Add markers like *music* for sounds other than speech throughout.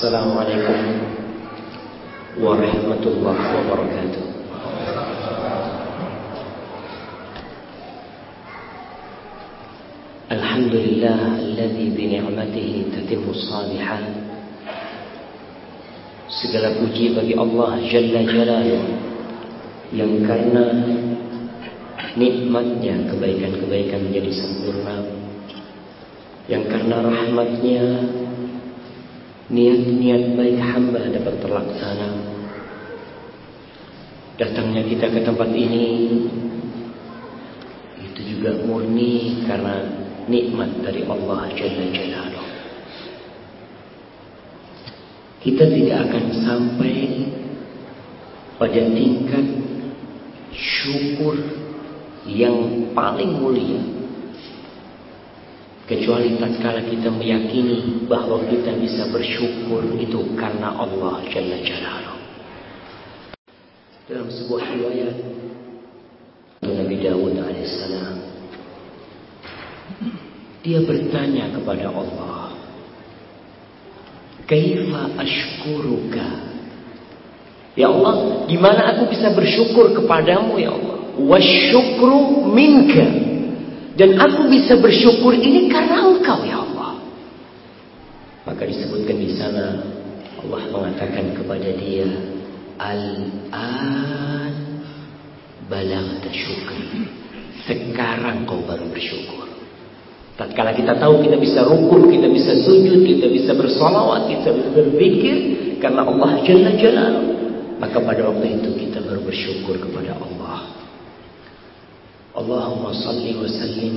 السلام عليكم ورحمة الله وبركاته الحمد لله الذي بنعمته تتم الصالحات Segala puji bagi Allah Jalla Jalaluh Yang karena nikmatnya kebaikan-kebaikan menjadi sempurna Yang karena rahmatnya niat-niat baik hamba dapat terlaksana. Datangnya kita ke tempat ini itu juga murni karena nikmat dari Allah Jalla Jalaluh. Kita tidak akan sampai pada tingkat syukur yang paling mulia Kecuali tatkala kita meyakini bahwa kita bisa bersyukur itu karena Allah Jalla Jalaluh. Dalam sebuah riwayat Nabi Dawud alaihissalam dia bertanya kepada Allah Kaifa ashkuruka Ya Allah, gimana aku bisa bersyukur kepadamu ya Allah? Wasyukru minka dan aku bisa bersyukur ini karena engkau ya Allah. Maka disebutkan di sana Allah mengatakan kepada dia, Al-an balagta syukri. Sekarang kau baru bersyukur. Tatkala kita tahu kita bisa rukun, kita bisa sujud, kita bisa bersolawat, kita bisa berzikir karena Allah Jalla Jalla. Maka pada waktu itu kita baru bersyukur kepada Allah. اللهم صل وسلم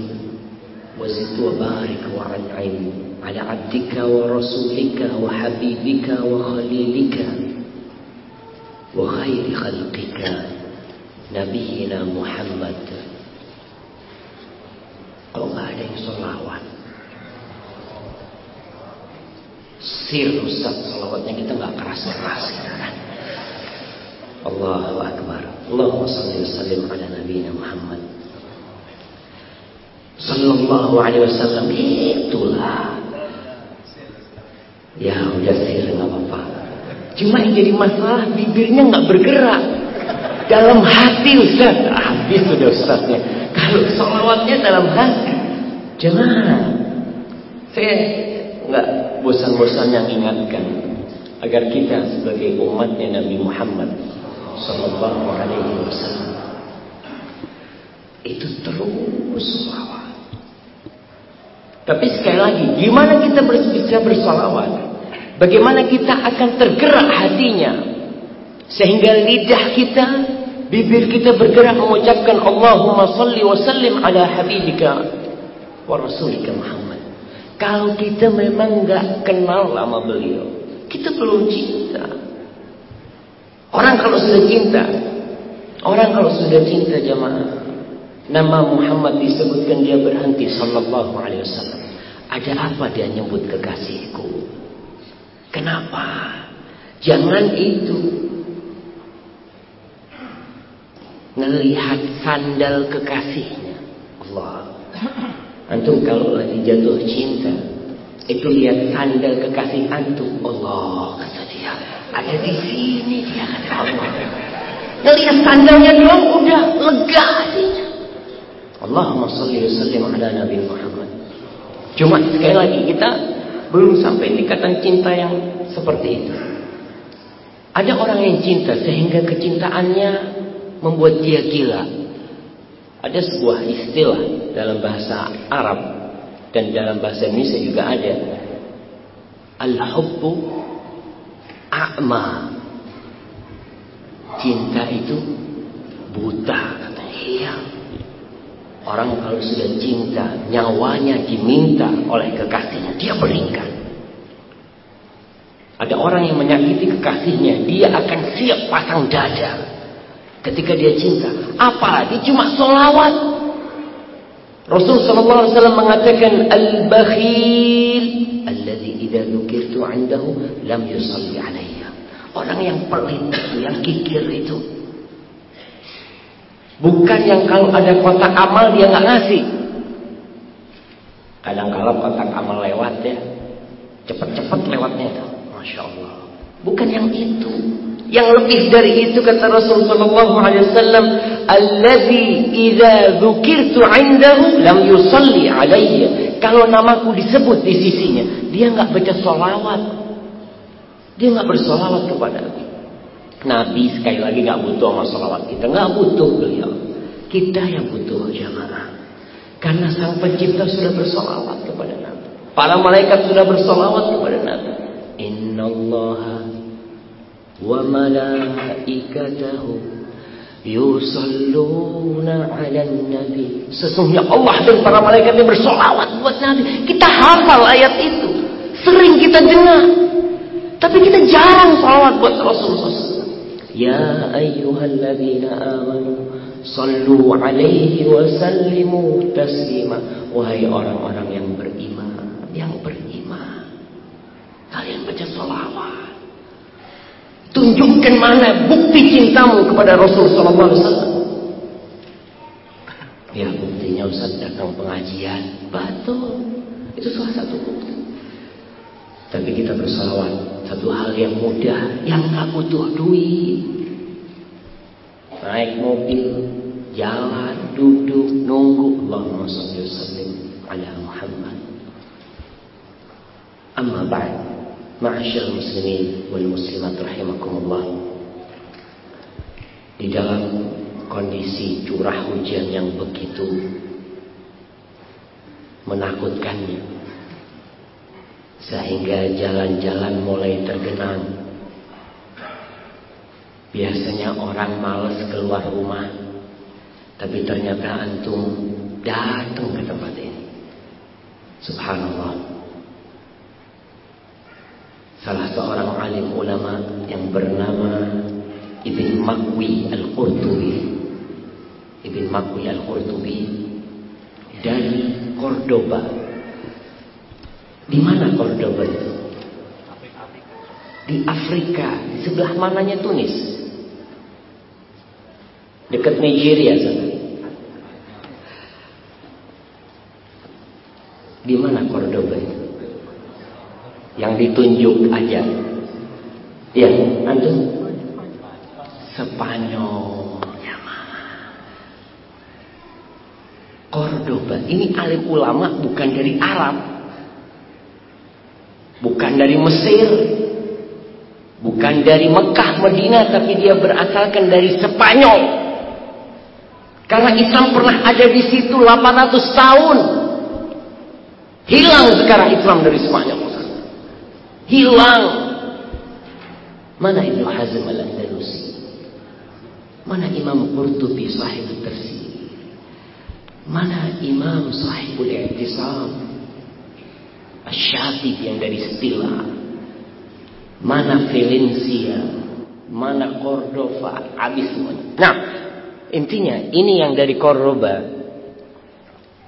وزد وبارك وانعم على عبدك ورسولك وحبيبك وخليلك وخير خلقك نبينا محمد. قوم عليه صلوات. سير رسال صلواتنا kita enggak keras-keras الله أكبر اللهم صل وسلم على نبينا محمد. Sallallahu alaihi wasallam itulah. Ya udah sih nggak apa-apa. Cuma yang jadi masalah bibirnya nggak bergerak. Dalam hati Ustaz. Habis sudah Ustaznya. Kalau salawatnya dalam hati. Jangan. Saya nggak bosan-bosan yang ingatkan. Agar kita sebagai umatnya Nabi Muhammad Sallallahu alaihi wasallam itu terus salawat. Tapi sekali lagi, gimana kita bisa bersolawat? Bagaimana kita akan tergerak hatinya? Sehingga lidah kita, bibir kita bergerak mengucapkan Allahumma salli wa sallim ala habibika wa rasulika Muhammad. Kalau kita memang nggak kenal lama beliau, kita belum cinta. Orang kalau sudah cinta, orang kalau sudah cinta jamaah, Nama Muhammad disebutkan dia berhenti sallallahu alaihi wasallam. Ada apa dia nyebut kekasihku? Kenapa? Jangan itu. Melihat sandal kekasihnya. Allah. Antum kalau lagi jatuh cinta, itu lihat sandal kekasih antum. Allah kata dia. Ada di sini dia kata Allah. Ngelihat sandalnya doang udah lega hatinya. Allahumma salli wa sallim ala Nabi Muhammad. Cuma sekali lagi kita belum sampai tingkatan cinta yang seperti itu. Ada orang yang cinta sehingga kecintaannya membuat dia gila. Ada sebuah istilah dalam bahasa Arab dan dalam bahasa Indonesia juga ada. Al-hubbu a'ma. Cinta itu buta. Orang kalau sudah cinta, nyawanya diminta oleh kekasihnya, dia berikan. Ada orang yang menyakiti kekasihnya, dia akan siap pasang dada. Ketika dia cinta, apalagi cuma solawat. Rasul sallallahu alaihi wasallam mengatakan al-bakhil alladhi idza dzukirtu 'indahu lam yusalli alayya. Orang yang pelit itu, yang kikir itu, Bukan yang kalau ada kotak amal dia nggak ngasih. Kadang kalau kotak amal lewat ya, cepet-cepet lewatnya itu. Masya Allah. Bukan yang itu. Yang lebih dari itu kata Rasulullah SAW, "Allazi idza dzukirtu 'indahu lam yusalli 'alayya." Kalau namaku disebut di sisinya, dia enggak baca solawat. Dia enggak bersolawat kepada aku. Nabi sekali lagi enggak butuh sama solawat kita, enggak butuh beliau. Kita yang butuh jamaah. Karena sang pencipta sudah bersolawat kepada Nabi. Para malaikat sudah bersolawat kepada Nabi. Inna Allah wa malaikatahu yusalluna ala nabi. Sesungguhnya Allah dan para malaikatnya bersolawat buat Nabi. Kita hafal ayat itu. Sering kita dengar. Tapi kita jarang salawat buat Rasulullah Ya ayyuhalladzina amanu sallu alaihi wa sallimu taslima. Wahai orang-orang yang beriman, yang beriman. Kalian baca salawat. Tunjukkan mana bukti cintamu kepada Rasul sallallahu alaihi wasallam. Ya buktinya Ustaz datang pengajian. Betul. Itu salah satu bukti. Tapi kita bersalawat satu hal yang mudah, yang nggak butuh duit. Naik mobil, jalan, duduk, nunggu. Allahumma salli wa sallim ala Muhammad. Amma ba'd. Ma'asyar muslimin wal muslimat rahimakumullah Di dalam kondisi curah hujan yang begitu menakutkannya Sehingga jalan-jalan mulai tergenang. Biasanya orang males keluar rumah. Tapi ternyata antum datang ke tempat ini. Subhanallah. Salah seorang alim ulama yang bernama Ibn Makwi Al-Qurtubi. Ibn Makwi Al-Qurtubi. Dari Cordoba di mana Cordoba itu? Di Afrika, di sebelah mananya Tunis? Dekat Nigeria sana. Di mana Cordoba itu? yang ditunjuk aja. Ya, antum Spanyol. Ya Cordoba. Ini alim ulama bukan dari Arab. Bukan dari Mesir. Bukan dari Mekah, Medina, tapi dia berasalkan dari Spanyol. Karena Islam pernah ada di situ 800 tahun. Hilang sekarang Islam dari Spanyol. Hilang. Mana Ibnu Hazm al-Andalusi? Mana Imam Qurtubi sahib tafsir? Mana Imam sahibul i'tisam? Asy-Syatib yang dari Stila. Mana Valencia? Mana Cordova? Habis semuanya. Nah, intinya ini yang dari Cordoba.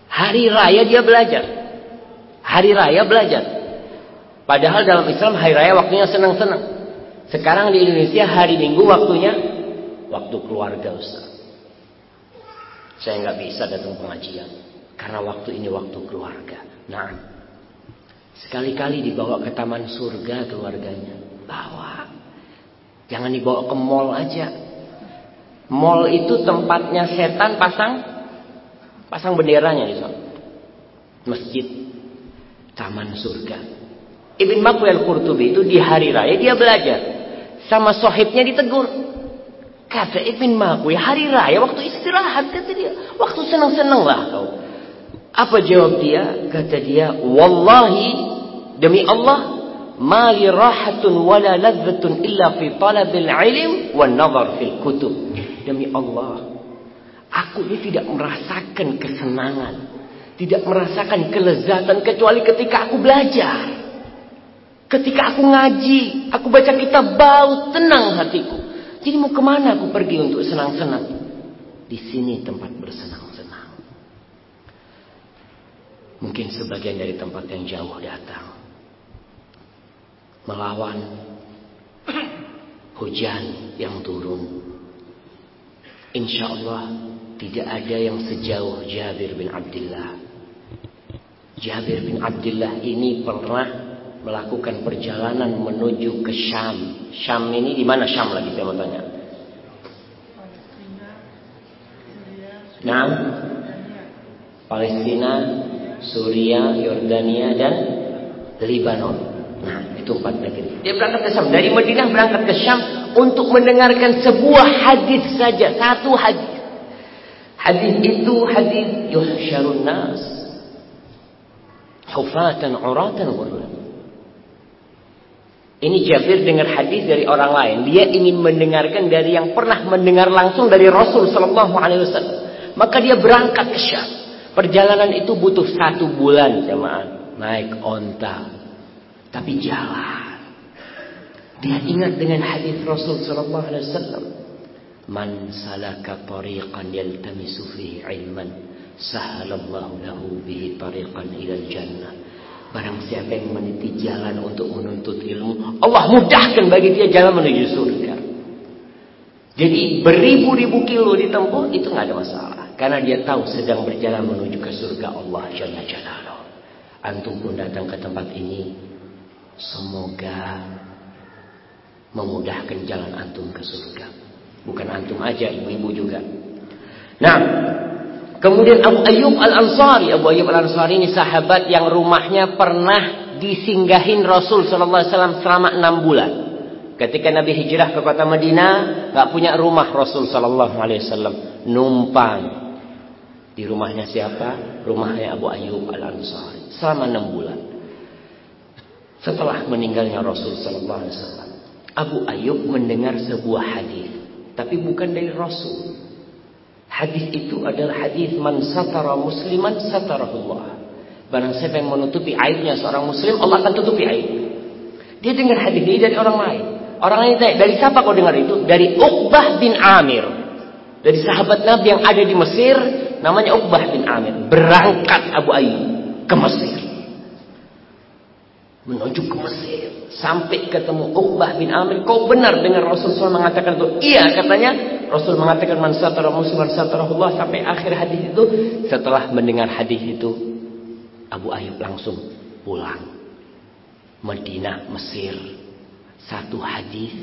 Hari raya dia belajar. Hari raya belajar. Padahal dalam Islam hari raya waktunya senang-senang. Sekarang di Indonesia hari Minggu waktunya waktu keluarga Ustaz. Saya nggak bisa datang pengajian karena waktu ini waktu keluarga. Nah, sekali-kali dibawa ke taman surga keluarganya, bawa. Jangan dibawa ke mall aja. Mall itu tempatnya setan pasang pasang benderanya di sana. Masjid, taman surga. Ibn Makwi al-Qurtubi itu di hari raya dia belajar. Sama sohibnya ditegur. Kata Ibn Makwi, hari raya waktu istirahat kata dia. Waktu senang-senang lah kau. Apa jawab dia? Kata dia, Wallahi demi Allah, Mali rahatun wala ladzatun illa fi talabil ilm wa nazar fil kutub. Demi Allah, aku ini tidak merasakan kesenangan, tidak merasakan kelezatan kecuali ketika aku belajar. Ketika aku ngaji, aku baca kitab bau, tenang hatiku. Jadi mau ke mana aku pergi untuk senang-senang? Di sini tempat bersenang-senang. Mungkin sebagian dari tempat yang jauh datang. Melawan hujan yang turun. Insya Allah tidak ada yang sejauh Jabir bin Abdullah. Jabir bin Abdullah ini pernah melakukan perjalanan menuju ke Syam. Syam ini di mana Syam lagi saya mau tanya? Nah, Palestina, Suria, Yordania dan Lebanon. Nah, empat negeri. Dia berangkat ke Syam. Dari Madinah berangkat ke Syam untuk mendengarkan sebuah hadis saja. Satu hadis. Hadis itu hadis yuhsyarun nas. Hufatan uratan ghurlan. Ini Jabir dengar hadis dari orang lain. Dia ingin mendengarkan dari yang pernah mendengar langsung dari Rasul Sallallahu Alaihi Wasallam. Maka dia berangkat ke Syam. Perjalanan itu butuh satu bulan jemaah. Naik onta. Tapi jalan. Dia ingat dengan hadis Rasul Sallallahu Alaihi Wasallam. Man salaka tariqan yaltamisu fihi ilman. Sahalallahu lahu bihi tariqan ilal jannah. Barang siapa yang meniti jalan untuk menuntut ilmu, Allah mudahkan bagi dia jalan menuju surga. Jadi beribu-ribu kilo ditempuh itu nggak ada masalah. Karena dia tahu sedang berjalan menuju ke surga Allah Jalla Jalaluh. Antum pun datang ke tempat ini. Semoga memudahkan jalan antum ke surga. Bukan antum aja, ibu-ibu juga. Nah, Kemudian Abu Ayyub Al-Ansari. Abu Ayyub Al-Ansari ini sahabat yang rumahnya pernah disinggahin Rasul Sallallahu selama enam bulan. Ketika Nabi hijrah ke kota Madinah, nggak punya rumah Rasul Sallallahu Alaihi Wasallam, numpang di rumahnya siapa? Rumahnya Abu Ayyub Al-Ansari selama enam bulan. Setelah meninggalnya Rasul Sallallahu Alaihi Wasallam, Abu Ayyub mendengar sebuah hadis, tapi bukan dari Rasul. Hadis itu adalah hadis man satara musliman satarahullah. Barang siapa yang menutupi aibnya seorang muslim, Allah akan tutupi aib. Dia dengar hadis ini dari orang lain. Orang lain tanya, dari siapa kau dengar itu? Dari Uqbah bin Amir. Dari sahabat Nabi yang ada di Mesir, namanya Uqbah bin Amir. Berangkat Abu Ayyub ke Mesir. Menuju ke Mesir. Sampai ketemu Uqbah bin Amir. Kau benar dengan Rasulullah mengatakan itu. Iya katanya. Rasul mengatakan man satara musliman satarahullah. Sampai akhir hadis itu. Setelah mendengar hadis itu. Abu Ayyub langsung pulang. Madinah, Mesir. Satu hadis.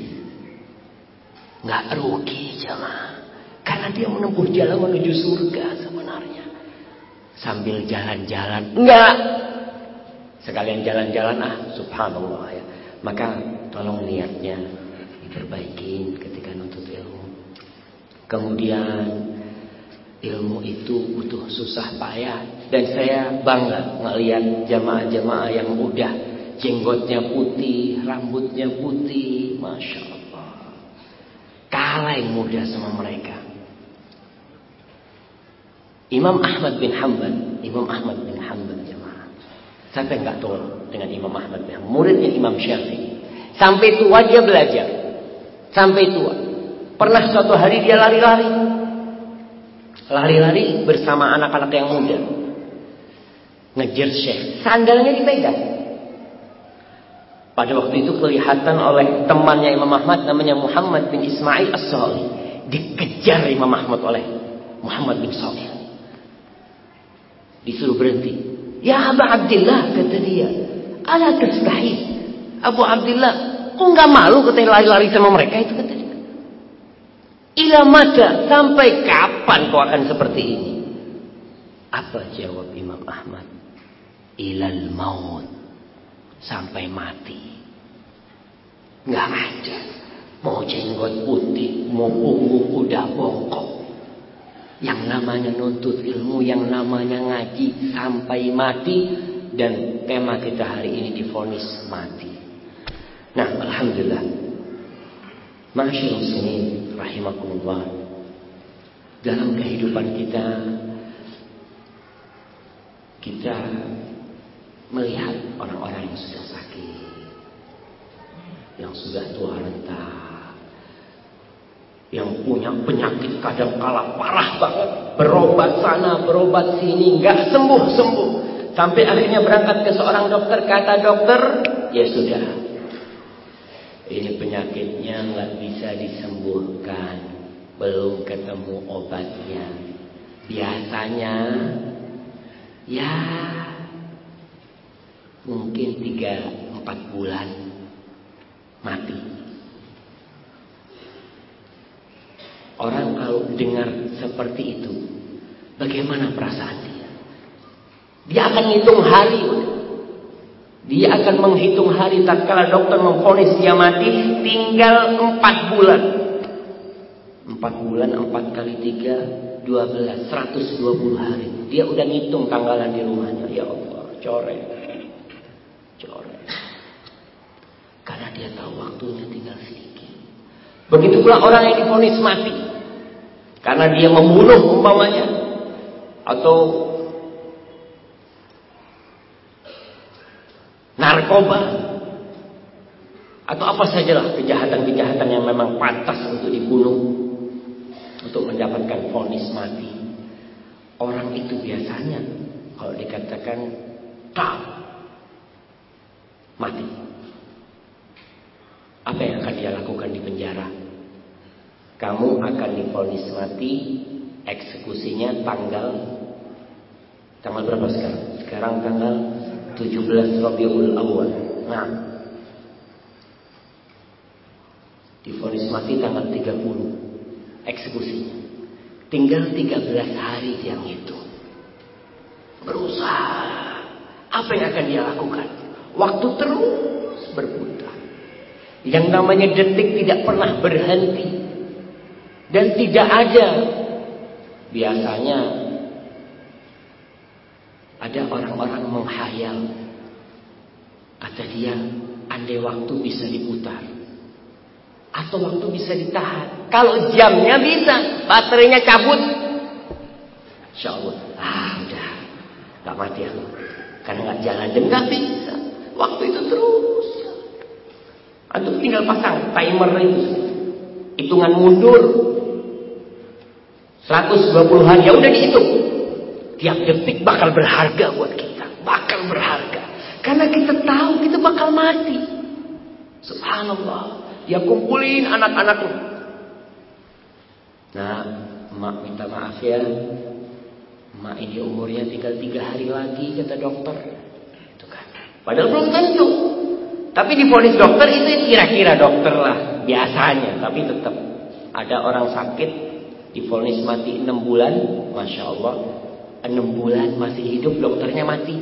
Nggak rugi jamaah. Karena dia menempuh jalan menuju surga sebenarnya. Sambil jalan-jalan. Enggak. Sekalian jalan-jalan ah subhanallah ya. Maka tolong niatnya diperbaiki ketika nuntut ilmu. Kemudian ilmu itu butuh susah payah dan saya bangga melihat jamaah-jamaah yang udah jenggotnya putih, rambutnya putih, masya Allah. Kalah yang muda sama mereka. Imam Ahmad bin Hanbal, Imam Ahmad bin Hanbal jamaah. Siapa yang nggak tahu dengan Imam Ahmad bin? Muridnya Imam Syafi'i. Sampai tua dia belajar. Sampai tua. Pernah suatu hari dia lari-lari. Lari-lari bersama anak-anak yang muda. Ngejar Syekh. Sandalnya dipegang. Pada waktu itu kelihatan oleh temannya Imam Ahmad namanya Muhammad bin Ismail As-Sali. Dikejar Imam Ahmad oleh Muhammad bin Salih. Disuruh berhenti. Ya Abu Abdullah kata dia. Ala tastahil. Abu Abdullah, kok nggak malu katanya lari-lari sama mereka itu kata dia. Ila mata sampai kapan kau akan seperti ini? Apa jawab Imam Ahmad? Ilal maut sampai mati. Nggak ada. Mau jenggot putih, mau ungu udah bongkok. Yang namanya nuntut ilmu, yang namanya ngaji sampai mati. Dan tema kita hari ini difonis mati. Nah, Alhamdulillah. Masyaallah muslimin rahimakumullah. Dalam kehidupan kita kita melihat orang-orang yang sudah sakit, yang sudah tua renta, yang punya penyakit kadang kala parah banget, berobat sana, berobat sini, nggak sembuh sembuh, sampai akhirnya berangkat ke seorang dokter, kata dokter, ya sudah, ini penyakitnya nggak bisa disembuhkan, belum ketemu obatnya. Biasanya, ya mungkin 3-4 empat bulan mati. Orang kalau dengar seperti itu, bagaimana perasaan dia? Dia akan hitung hari. Dia akan menghitung hari tatkala dokter memfonis dia mati tinggal empat bulan. Empat bulan, empat kali tiga, dua belas, seratus dua puluh hari. Dia udah ngitung tanggalan di rumahnya. Ya Allah, coret. Coret. Karena dia tahu waktunya tinggal sedikit. Begitu pula orang yang difonis mati. Karena dia membunuh umpamanya. Atau narkoba. Atau apa sajalah kejahatan-kejahatan yang memang pantas untuk dibunuh. Untuk mendapatkan fonis mati. Orang itu biasanya kalau dikatakan tak mati. Apa yang akan dia lakukan di penjara? Kamu akan difonis mati, eksekusinya tanggal tanggal berapa sekarang? Sekarang tanggal 17 Rabiul Awal. Nah, difonis mati tanggal 30 eksekusinya. Tinggal 13 hari yang itu. Berusaha. Apa yang akan dia lakukan? Waktu terus berputar. Yang namanya detik tidak pernah berhenti. Dan tidak ada. Biasanya ada orang-orang menghayal. Kata dia, andai waktu bisa diputar. Atau waktu bisa ditahan. Kalau jamnya bisa, baterainya cabut. Insya Allah. Ah, udah. Gak mati aku. Karena gak jalan dan gak bisa. Waktu itu terus. Antum tinggal pasang timer itu. Hitungan mundur. 120 hari. Ya udah dihitung. Tiap detik bakal berharga buat kita. Bakal berharga. Karena kita tahu kita bakal mati. Subhanallah. Ya kumpulin anak-anakmu. Nah, mak minta maaf ya. Mak ini umurnya tinggal tiga hari lagi kata dokter. Itu kan. Padahal belum tentu. Tapi di polis dokter itu kira-kira dokter lah biasanya. Tapi tetap ada orang sakit difonis mati 6 bulan, masya Allah, 6 bulan masih hidup dokternya mati.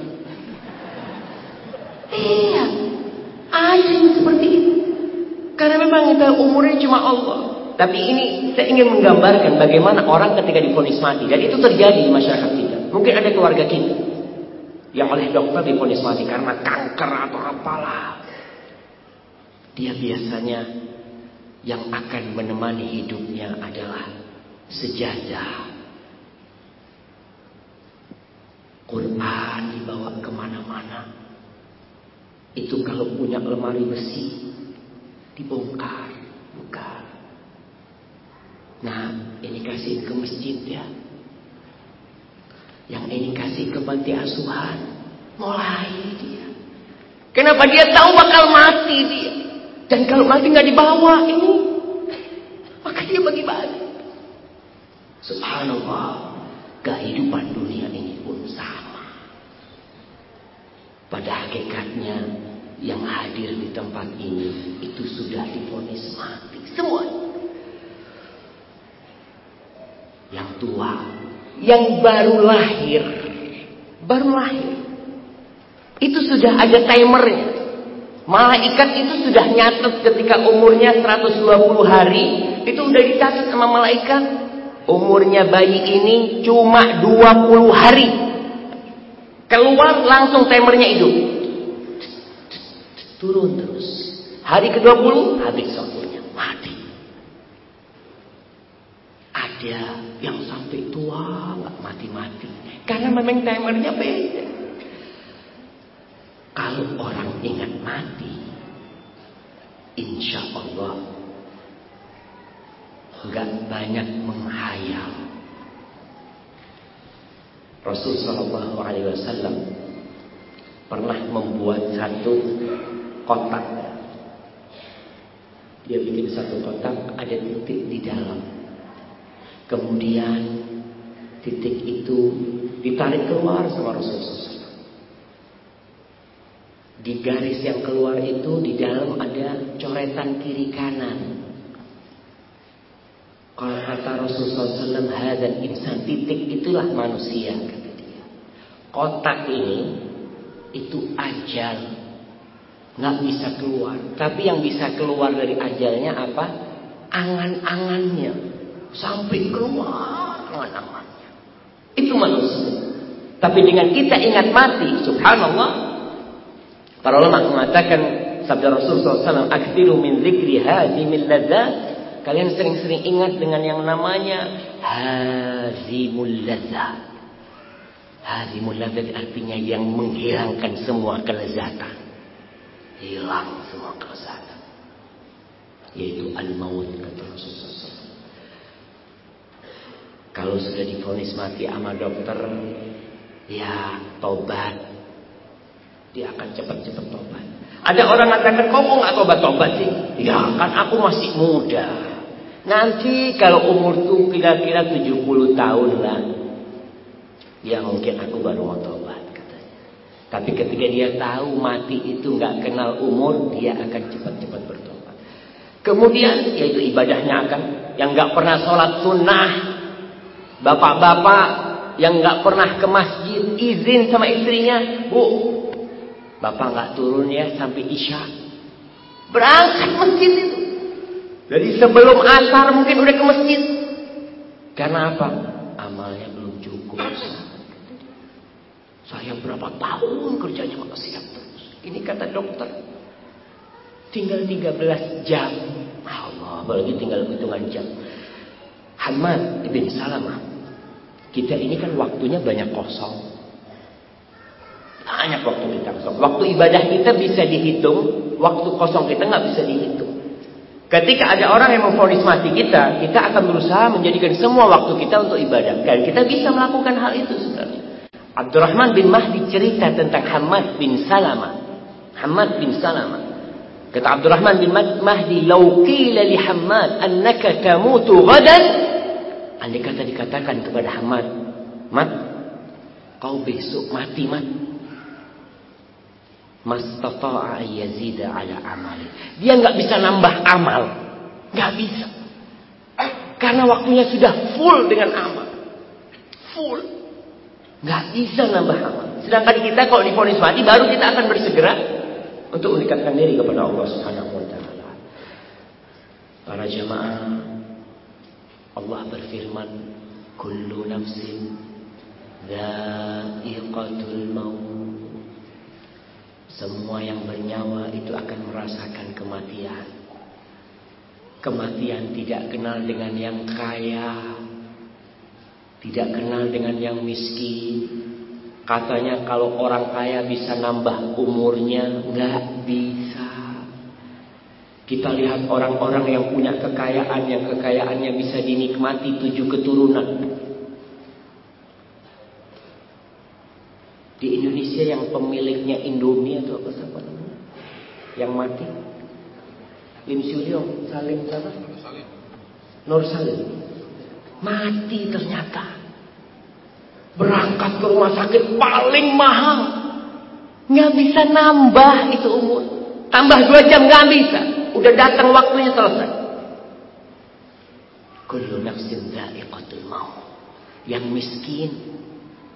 Iya, yang seperti itu. Karena memang kita umurnya cuma Allah. Tapi ini saya ingin menggambarkan bagaimana orang ketika difonis mati dan itu terjadi di masyarakat kita. Mungkin ada keluarga kita yang oleh dokter difonis mati karena kanker atau apalah. Dia biasanya yang akan menemani hidupnya adalah sejadah. Quran dibawa ke mana-mana. Itu kalau punya lemari besi dibongkar, buka. Nah, ini kasih ke masjid ya. Yang ini kasih ke panti asuhan. Mulai dia. Kenapa dia tahu bakal mati dia? Dan kalau mati nggak dibawa ini, maka dia bagi-bagi. Subhanallah, kehidupan dunia ini pun sama. Pada hakikatnya yang hadir di tempat ini itu sudah difonis mati semua. Yang tua, yang baru lahir, baru lahir. Itu sudah ada timernya. Malaikat itu sudah nyatet ketika umurnya 120 hari, itu udah dicatat sama malaikat. Umurnya bayi ini cuma 20 hari. Keluar langsung timernya hidup. Turun terus. Hari ke-20 habis waktunya, mati. Ada yang sampai tua nggak mati-mati. Karena memang timernya beda. Kalau orang ingat mati, insya Allah nggak banyak menghayal. Rasul Alaihi Wasallam pernah membuat satu kotak. Dia bikin satu kotak, ada titik di dalam. Kemudian titik itu ditarik keluar sama Rasulullah Di garis yang keluar itu di dalam ada coretan kiri kanan. Kalau kata Rasulullah SAW, hadan insan titik itulah manusia kata dia. Kotak ini itu ajal, nggak bisa keluar. Tapi yang bisa keluar dari ajalnya apa? Angan-angannya sampai keluar angan-angannya. Itu manusia. Tapi dengan kita ingat mati, subhanallah, Para ulama mengatakan sabda Rasulullah SAW, "Aktsiru min dzikri hazimil ladzat." Kalian sering-sering ingat dengan yang namanya hazimul ladzat. Hazimul ladzat artinya yang menghilangkan semua kelezatan. Hilang semua kelezatan. Yaitu al-maut kata Rasulullah SAW. Kalau sudah difonis mati sama dokter, ya tobat dia akan cepat-cepat tobat. Ada orang mengatakan, kok nggak tobat-tobat sih? Ya kan aku masih muda. Nanti kalau umurku kira-kira 70 tahun lah. Ya mungkin aku baru mau tobat katanya. Tapi ketika dia tahu mati itu nggak kenal umur, dia akan cepat-cepat bertobat. Kemudian yaitu ibadahnya akan yang nggak pernah sholat sunnah, bapak-bapak yang nggak pernah ke masjid izin sama istrinya, bu Bapak nggak turun ya sampai Isya. Berangkat masjid itu. Jadi sebelum asar mungkin udah ke masjid. Karena apa? Amalnya belum cukup. Saya berapa tahun kerjanya kok siap terus. Ini kata dokter. Tinggal 13 jam. Allah, apalagi tinggal hitungan jam. Hamad ibn Salamah. Kita ini kan waktunya banyak kosong. Banyak waktu kita kosong. Waktu ibadah kita bisa dihitung, waktu kosong kita nggak bisa dihitung. Ketika ada orang yang memfonis mati kita, kita akan berusaha menjadikan semua waktu kita untuk ibadah. Dan kita bisa melakukan hal itu sebenarnya. Abdurrahman bin Mahdi cerita tentang Hamad bin Salama. Hamad bin Salama. Kata Abdurrahman bin Mahdi, "Lau qila li Hamad annaka tamutu ghadan." Andai kata dikatakan kepada Hamad, "Mat, kau besok mati, Mat." Mastata'a yazida ala amali. Dia nggak bisa nambah amal. nggak bisa. Karena waktunya sudah full dengan amal. Full. nggak bisa nambah amal. Sedangkan kita kalau difonis mati baru kita akan bersegera untuk mendekatkan diri kepada Allah Subhanahu wa taala. Para jemaah Allah berfirman, "Kullu nafsin dha'iqatul maut." Semua yang bernyawa itu akan merasakan kematian. Kematian tidak kenal dengan yang kaya. Tidak kenal dengan yang miskin. Katanya kalau orang kaya bisa nambah umurnya. Nggak bisa. Kita lihat orang-orang yang punya kekayaan. Yang kekayaannya bisa dinikmati tujuh keturunan. Di Indonesia yang pemiliknya Indomie atau apa siapa namanya? Yang mati? Lim Suryong, Salim siapa? Nur Salim. Mati ternyata. Berangkat ke rumah sakit paling mahal. Nggak bisa nambah itu umur. Tambah dua jam nggak bisa. Udah datang waktunya selesai. Kullu nafsin dha'iqatul maut. Yang miskin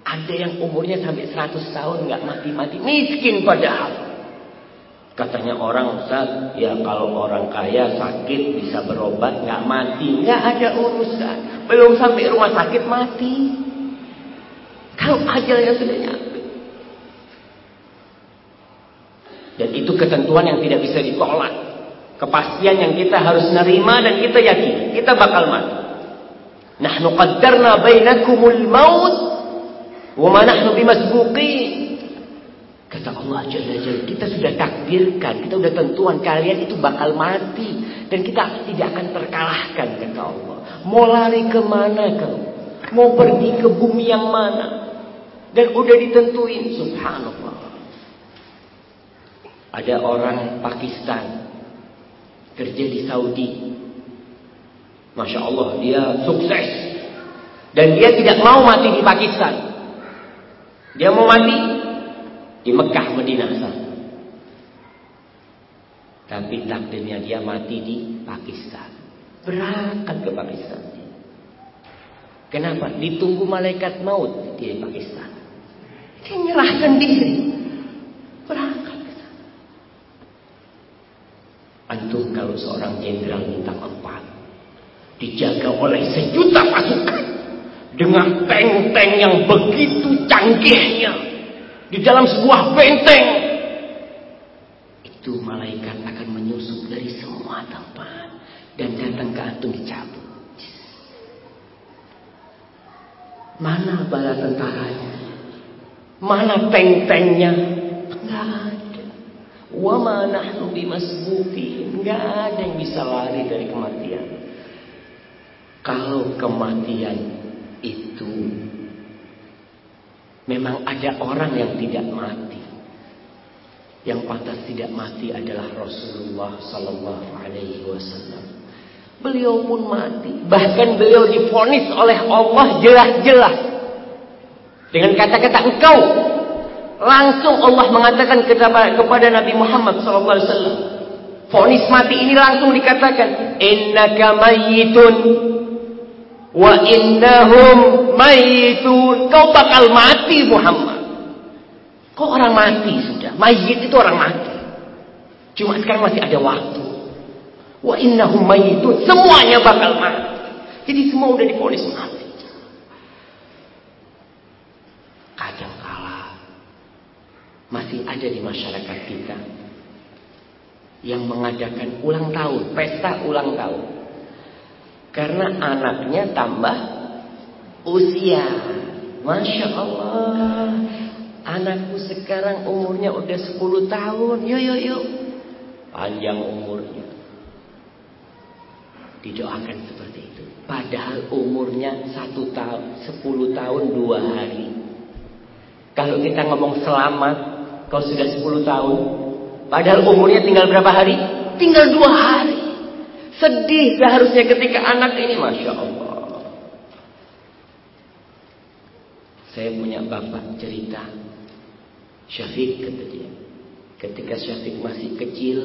ada yang umurnya sampai 100 tahun nggak mati-mati, miskin padahal. Katanya orang Ustaz, ya kalau orang kaya sakit bisa berobat nggak mati, nggak ada urusan. Belum sampai rumah sakit mati. Kalau ajalnya sudah nyampe. Dan itu ketentuan yang tidak bisa ditolak. Kepastian yang kita harus nerima dan kita yakin kita bakal mati. Nahnu qaddarna bainakumul maut Wa ma nahnu. Kata Allah Jalla Jalla, kita sudah takdirkan, kita sudah tentuan kalian itu bakal mati dan kita tidak akan terkalahkan kata Allah. Mau lari ke mana kau? Mau pergi ke bumi yang mana? Dan udah ditentuin, subhanallah. Ada orang Pakistan kerja di Saudi. Masya Allah, dia sukses. Dan dia tidak mau mati di Pakistan. Dia mau mati di Mekah, Madinah sana. Tapi takdirnya dia mati di Pakistan. Berangkat ke Pakistan. Kenapa? Ditunggu malaikat maut di Pakistan. Dia nyerahkan diri. Berangkat ke sana. Antum kalau seorang jenderal minta empat. Dijaga oleh sejuta pasukan. Dengan tank-tank yang begitu canggihnya. Di dalam sebuah benteng. Itu malaikat akan menyusup dari semua tempat. Dan datang ke antum dicabut. Mana bala tentaranya? Mana tank-tanknya? Enggak ada. Wa ma nahnu bimasbuqin. Enggak ada yang bisa lari dari kematian. Kalau kematian itu memang ada orang yang tidak mati. Yang pantas tidak mati adalah Rasulullah sallallahu alaihi wasallam. Beliau pun mati. Bahkan beliau difonis oleh Allah jelas-jelas. Dengan kata-kata engkau. Langsung Allah mengatakan kepada Nabi Muhammad SAW. Fonis mati ini langsung dikatakan. Innaka mayyitun. Wa innahum mayyitun. Kau bakal mati Muhammad. Kau orang mati sudah. Mayyit itu orang mati. Cuma sekarang masih ada waktu. Wa innahum mayitun. Semuanya bakal mati. Jadi semua udah diponis mati. Kadang kala masih ada di masyarakat kita yang mengadakan ulang tahun, pesta ulang tahun. Karena anaknya tambah usia. Masya Allah. Anakku sekarang umurnya udah 10 tahun. Yuk, yuk, yuk. Panjang umurnya. Didoakan seperti itu. Padahal umurnya satu tahun, sepuluh tahun dua hari. Kalau kita ngomong selamat, kau sudah sepuluh tahun, padahal umurnya tinggal berapa hari? Tinggal dua hari. Sedih seharusnya ketika anak ini, masya Allah. Saya punya bapak cerita, Syafiq kata. Ketika Syafiq masih kecil,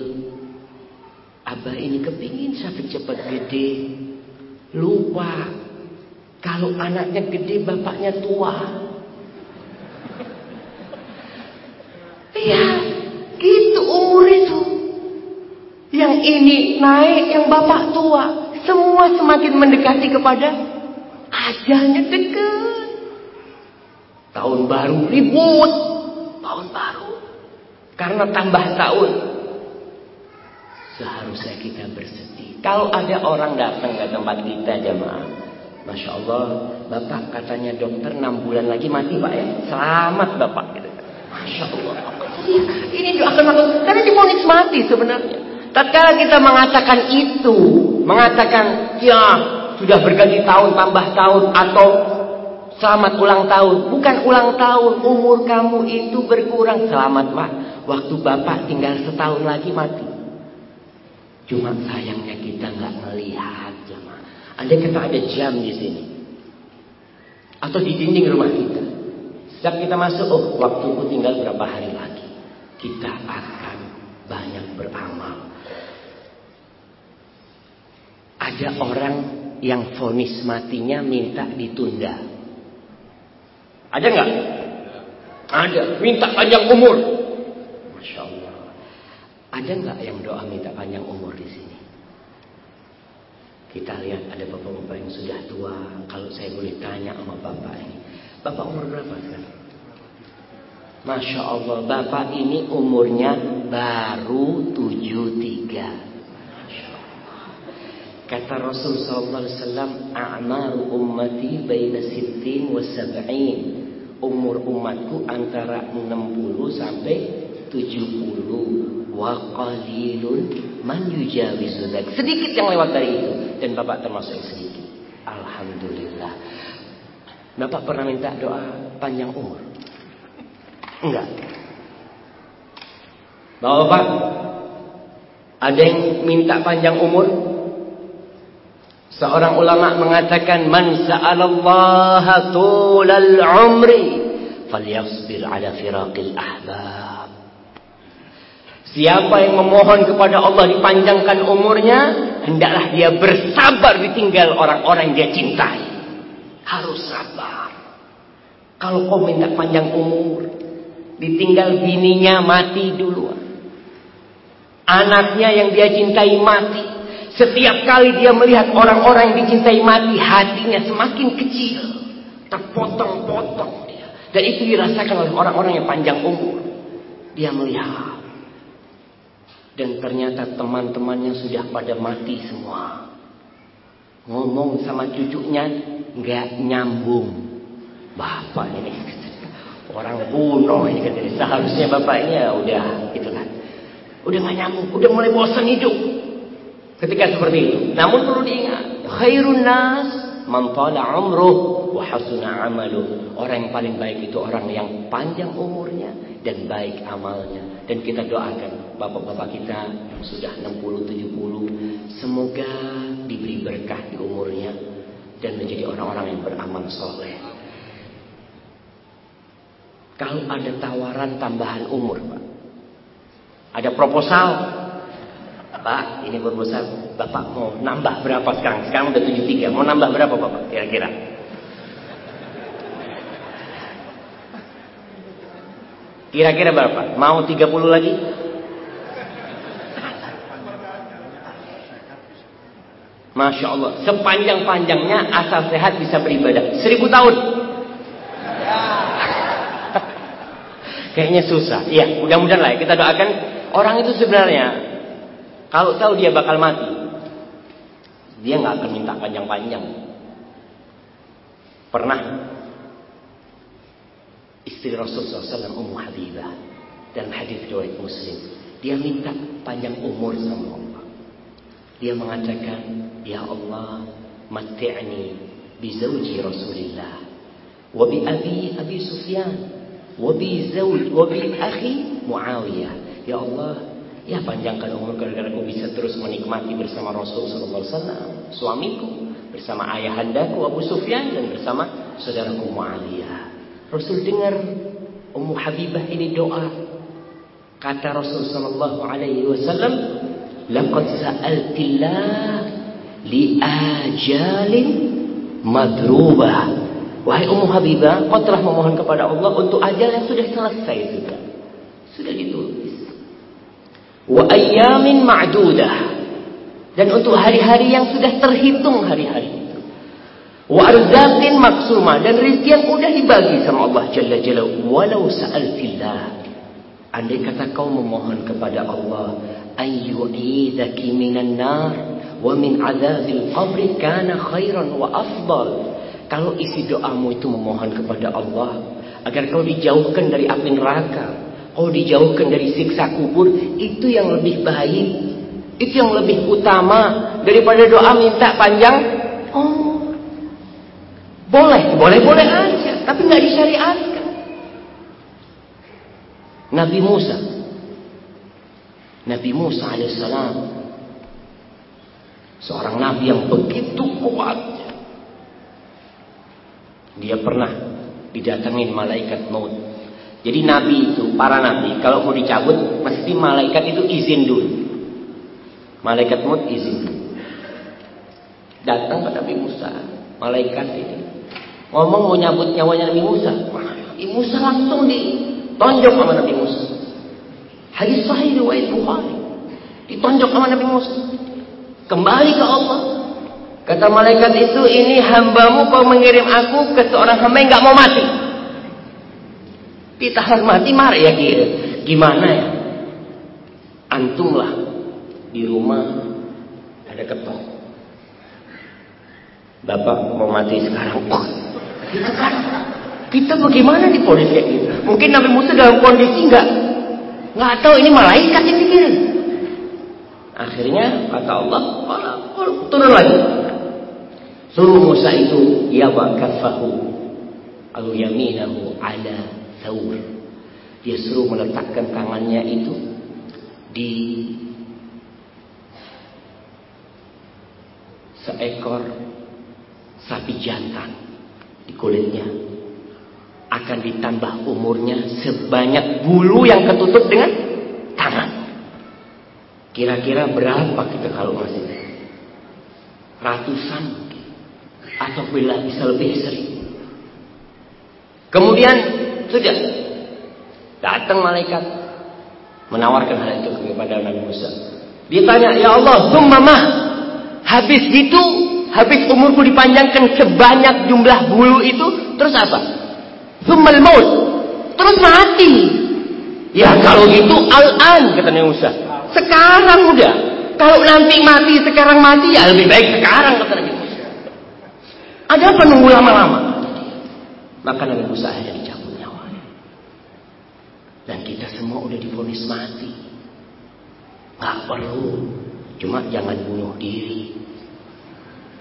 Abah ini kepingin Syafiq cepat gede. Lupa. Kalau anaknya gede, bapaknya tua. Iya, gitu umur itu. Yang ini naik, yang bapak tua. Semua semakin mendekati kepada ajalnya dekat. Tahun baru ribut. Tahun baru. Karena tambah tahun. Seharusnya kita bersedih. Kalau ada orang datang ke tempat kita jemaah. Masya Allah. Bapak katanya dokter 6 bulan lagi mati pak ya. Selamat bapak. Masya Allah. Ini doakan maka karena diponis mati sebenarnya. Tatkala kita mengatakan itu, mengatakan ya sudah berganti tahun tambah tahun atau selamat ulang tahun, bukan ulang tahun, umur kamu itu berkurang selamat pak. Waktu bapak tinggal setahun lagi mati. Cuma sayangnya kita nggak melihat jemaah. Anda kata ada jam di sini. Atau di dinding rumah kita. Setiap kita masuk, oh waktuku tinggal berapa hari lagi. Kita akan banyak beramal. Ada orang yang vonis matinya minta ditunda. Ada nggak? Ada. Minta panjang umur. Masya Allah. Ada nggak yang doa minta panjang umur di sini? Kita lihat ada bapak-bapak yang sudah tua. Kalau saya boleh tanya sama bapak ini. Bapak umur berapa sekarang? Masya Allah. Bapak ini umurnya baru 73. Kata Rasul sallallahu alaihi wasallam, "A'maru ummati baina sittin wa sab'in." Umur umatku antara 60 sampai 70. Wa qalilun man yujawizu Sedikit yang lewat dari itu dan Bapak termasuk yang sedikit. Alhamdulillah. Bapak pernah minta doa panjang umur? Enggak. Bapak, ada yang minta panjang umur? Seorang ulama mengatakan man sa'alallaha tulal umri falyasbir ala firaqil ahbab. Siapa yang memohon kepada Allah dipanjangkan umurnya, hendaklah dia bersabar ditinggal orang-orang dia cintai. Harus sabar. Kalau kau minta panjang umur, ditinggal bininya mati dulu. Anaknya yang dia cintai mati. Setiap kali dia melihat orang-orang yang dicintai mati, hatinya semakin kecil. Terpotong-potong dia. Dan itu dirasakan oleh orang-orang yang panjang umur. Dia melihat dan ternyata teman-temannya sudah pada mati semua. Ngomong sama cucunya nggak nyambung. Bapak ini orang bunuh ini katanya. Seharusnya bapaknya udah itulah. Udah nggak nyambung, udah mulai bosan hidup. Ketika seperti itu. Namun perlu diingat, khairun nas man tala umruh wa hasuna amaluh. Orang yang paling baik itu orang yang panjang umurnya dan baik amalnya. Dan kita doakan bapak-bapak kita yang sudah 60-70 semoga diberi berkah di umurnya dan menjadi orang-orang yang beramal soleh. Kalau ada tawaran tambahan umur, Pak. Ada proposal. Pak, ini proposal. Bapak mau nambah berapa sekarang? Sekarang udah 73. Mau nambah berapa, Bapak? Kira-kira. Kira-kira berapa? Mau 30 lagi? Masya Allah. Sepanjang-panjangnya asal sehat bisa beribadah. Seribu tahun. Kayaknya susah. Iya, mudah-mudahan lah. Ya. Kita doakan orang itu sebenarnya kalau tahu dia bakal mati, dia nggak akan minta panjang-panjang. Pernah istri Rasul SAW Ummu Habibah dan hadis riwayat Muslim. Dia minta panjang umur sama Allah. Dia mengatakan, Ya Allah, mati'ni bi zawji Rasulillah wa bi abi Abi Sufyan wa bi zawj wa bi akhi Muawiyah. Ya Allah, ya panjangkan umur agar aku bisa terus menikmati bersama Rasul sallallahu alaihi wasallam, suamiku, bersama ayahandaku Abu Sufyan dan bersama saudaraku Muawiyah. Rasul dengar Ummu Habibah ini doa. Kata Rasul sallallahu alaihi wasallam, "Laqad sa'altillah li ajalin madrubah." Wahai Ummu Habibah, kau telah memohon kepada Allah untuk ajal yang sudah selesai sudah. Sudah ditulis. Wa ayyamin ma'dudah. Dan untuk hari-hari yang sudah terhitung hari-hari. Wa arzaqin maksumah dan rezeki yang udah dibagi sama Allah Jalla Jalla walau sa'altillah. Andai kata kau memohon kepada Allah ayyu'idaki minan nar wa min azabil qabri kana khairan wa afdal. Kalau isi doamu itu memohon kepada Allah agar kau dijauhkan dari api neraka, kau dijauhkan dari siksa kubur, itu yang lebih baik. Itu yang lebih utama daripada doa minta panjang. Oh, boleh, boleh-boleh aja, tapi nggak disyariatkan. Nabi Musa, Nabi Musa alaihissalam, seorang nabi yang begitu kuatnya. Dia pernah didatengin malaikat maut. Jadi nabi itu, para nabi, kalau mau dicabut, mesti malaikat itu izin dulu. Malaikat maut izin. Datang ke Nabi Musa, malaikat ini ngomong mau nyabut nyawanya Nabi Musa. Nabi Musa langsung ditonjok sama Nabi Musa. Hadis sahih riwayat Bukhari. Ditonjok sama Nabi Musa. Kembali ke Allah. Kata malaikat itu, ini hambamu kau mengirim aku ke seorang hamba yang nggak mau mati. Ditahan mati marah ya kira. Gimana ya? Antumlah di rumah ada ketok. Bapak mau mati sekarang. Oh, Gitu kan? Kita bagaimana di polisi gitu? Mungkin Nabi Musa dalam kondisi nggak nggak tahu ini malaikat yang dikirim. Akhirnya kata Allah turun lagi. Suruh Musa itu ya wakafahu al yaminahu ala thawr. Dia suruh meletakkan tangannya itu di seekor sapi jantan di kulitnya akan ditambah umurnya sebanyak bulu yang ketutup dengan tangan. Kira-kira berapa kita kalau masih ratusan atau bila bisa lebih sering. Kemudian sudah datang malaikat menawarkan hal itu kepada Nabi Musa. Dia tanya, "Ya Allah, summa Habis itu, habis umurku dipanjangkan sebanyak jumlah bulu itu, terus apa? Summal maut. Terus mati. Ya kalau gitu al-an kata Nabi Musa. Sekarang udah. Kalau nanti mati sekarang mati ya lebih baik sekarang kata Nabi Musa. Ada apa nunggu lama-lama? Maka Nabi Musa akhirnya. Dan kita semua udah difonis mati. Gak perlu. Cuma jangan bunuh diri.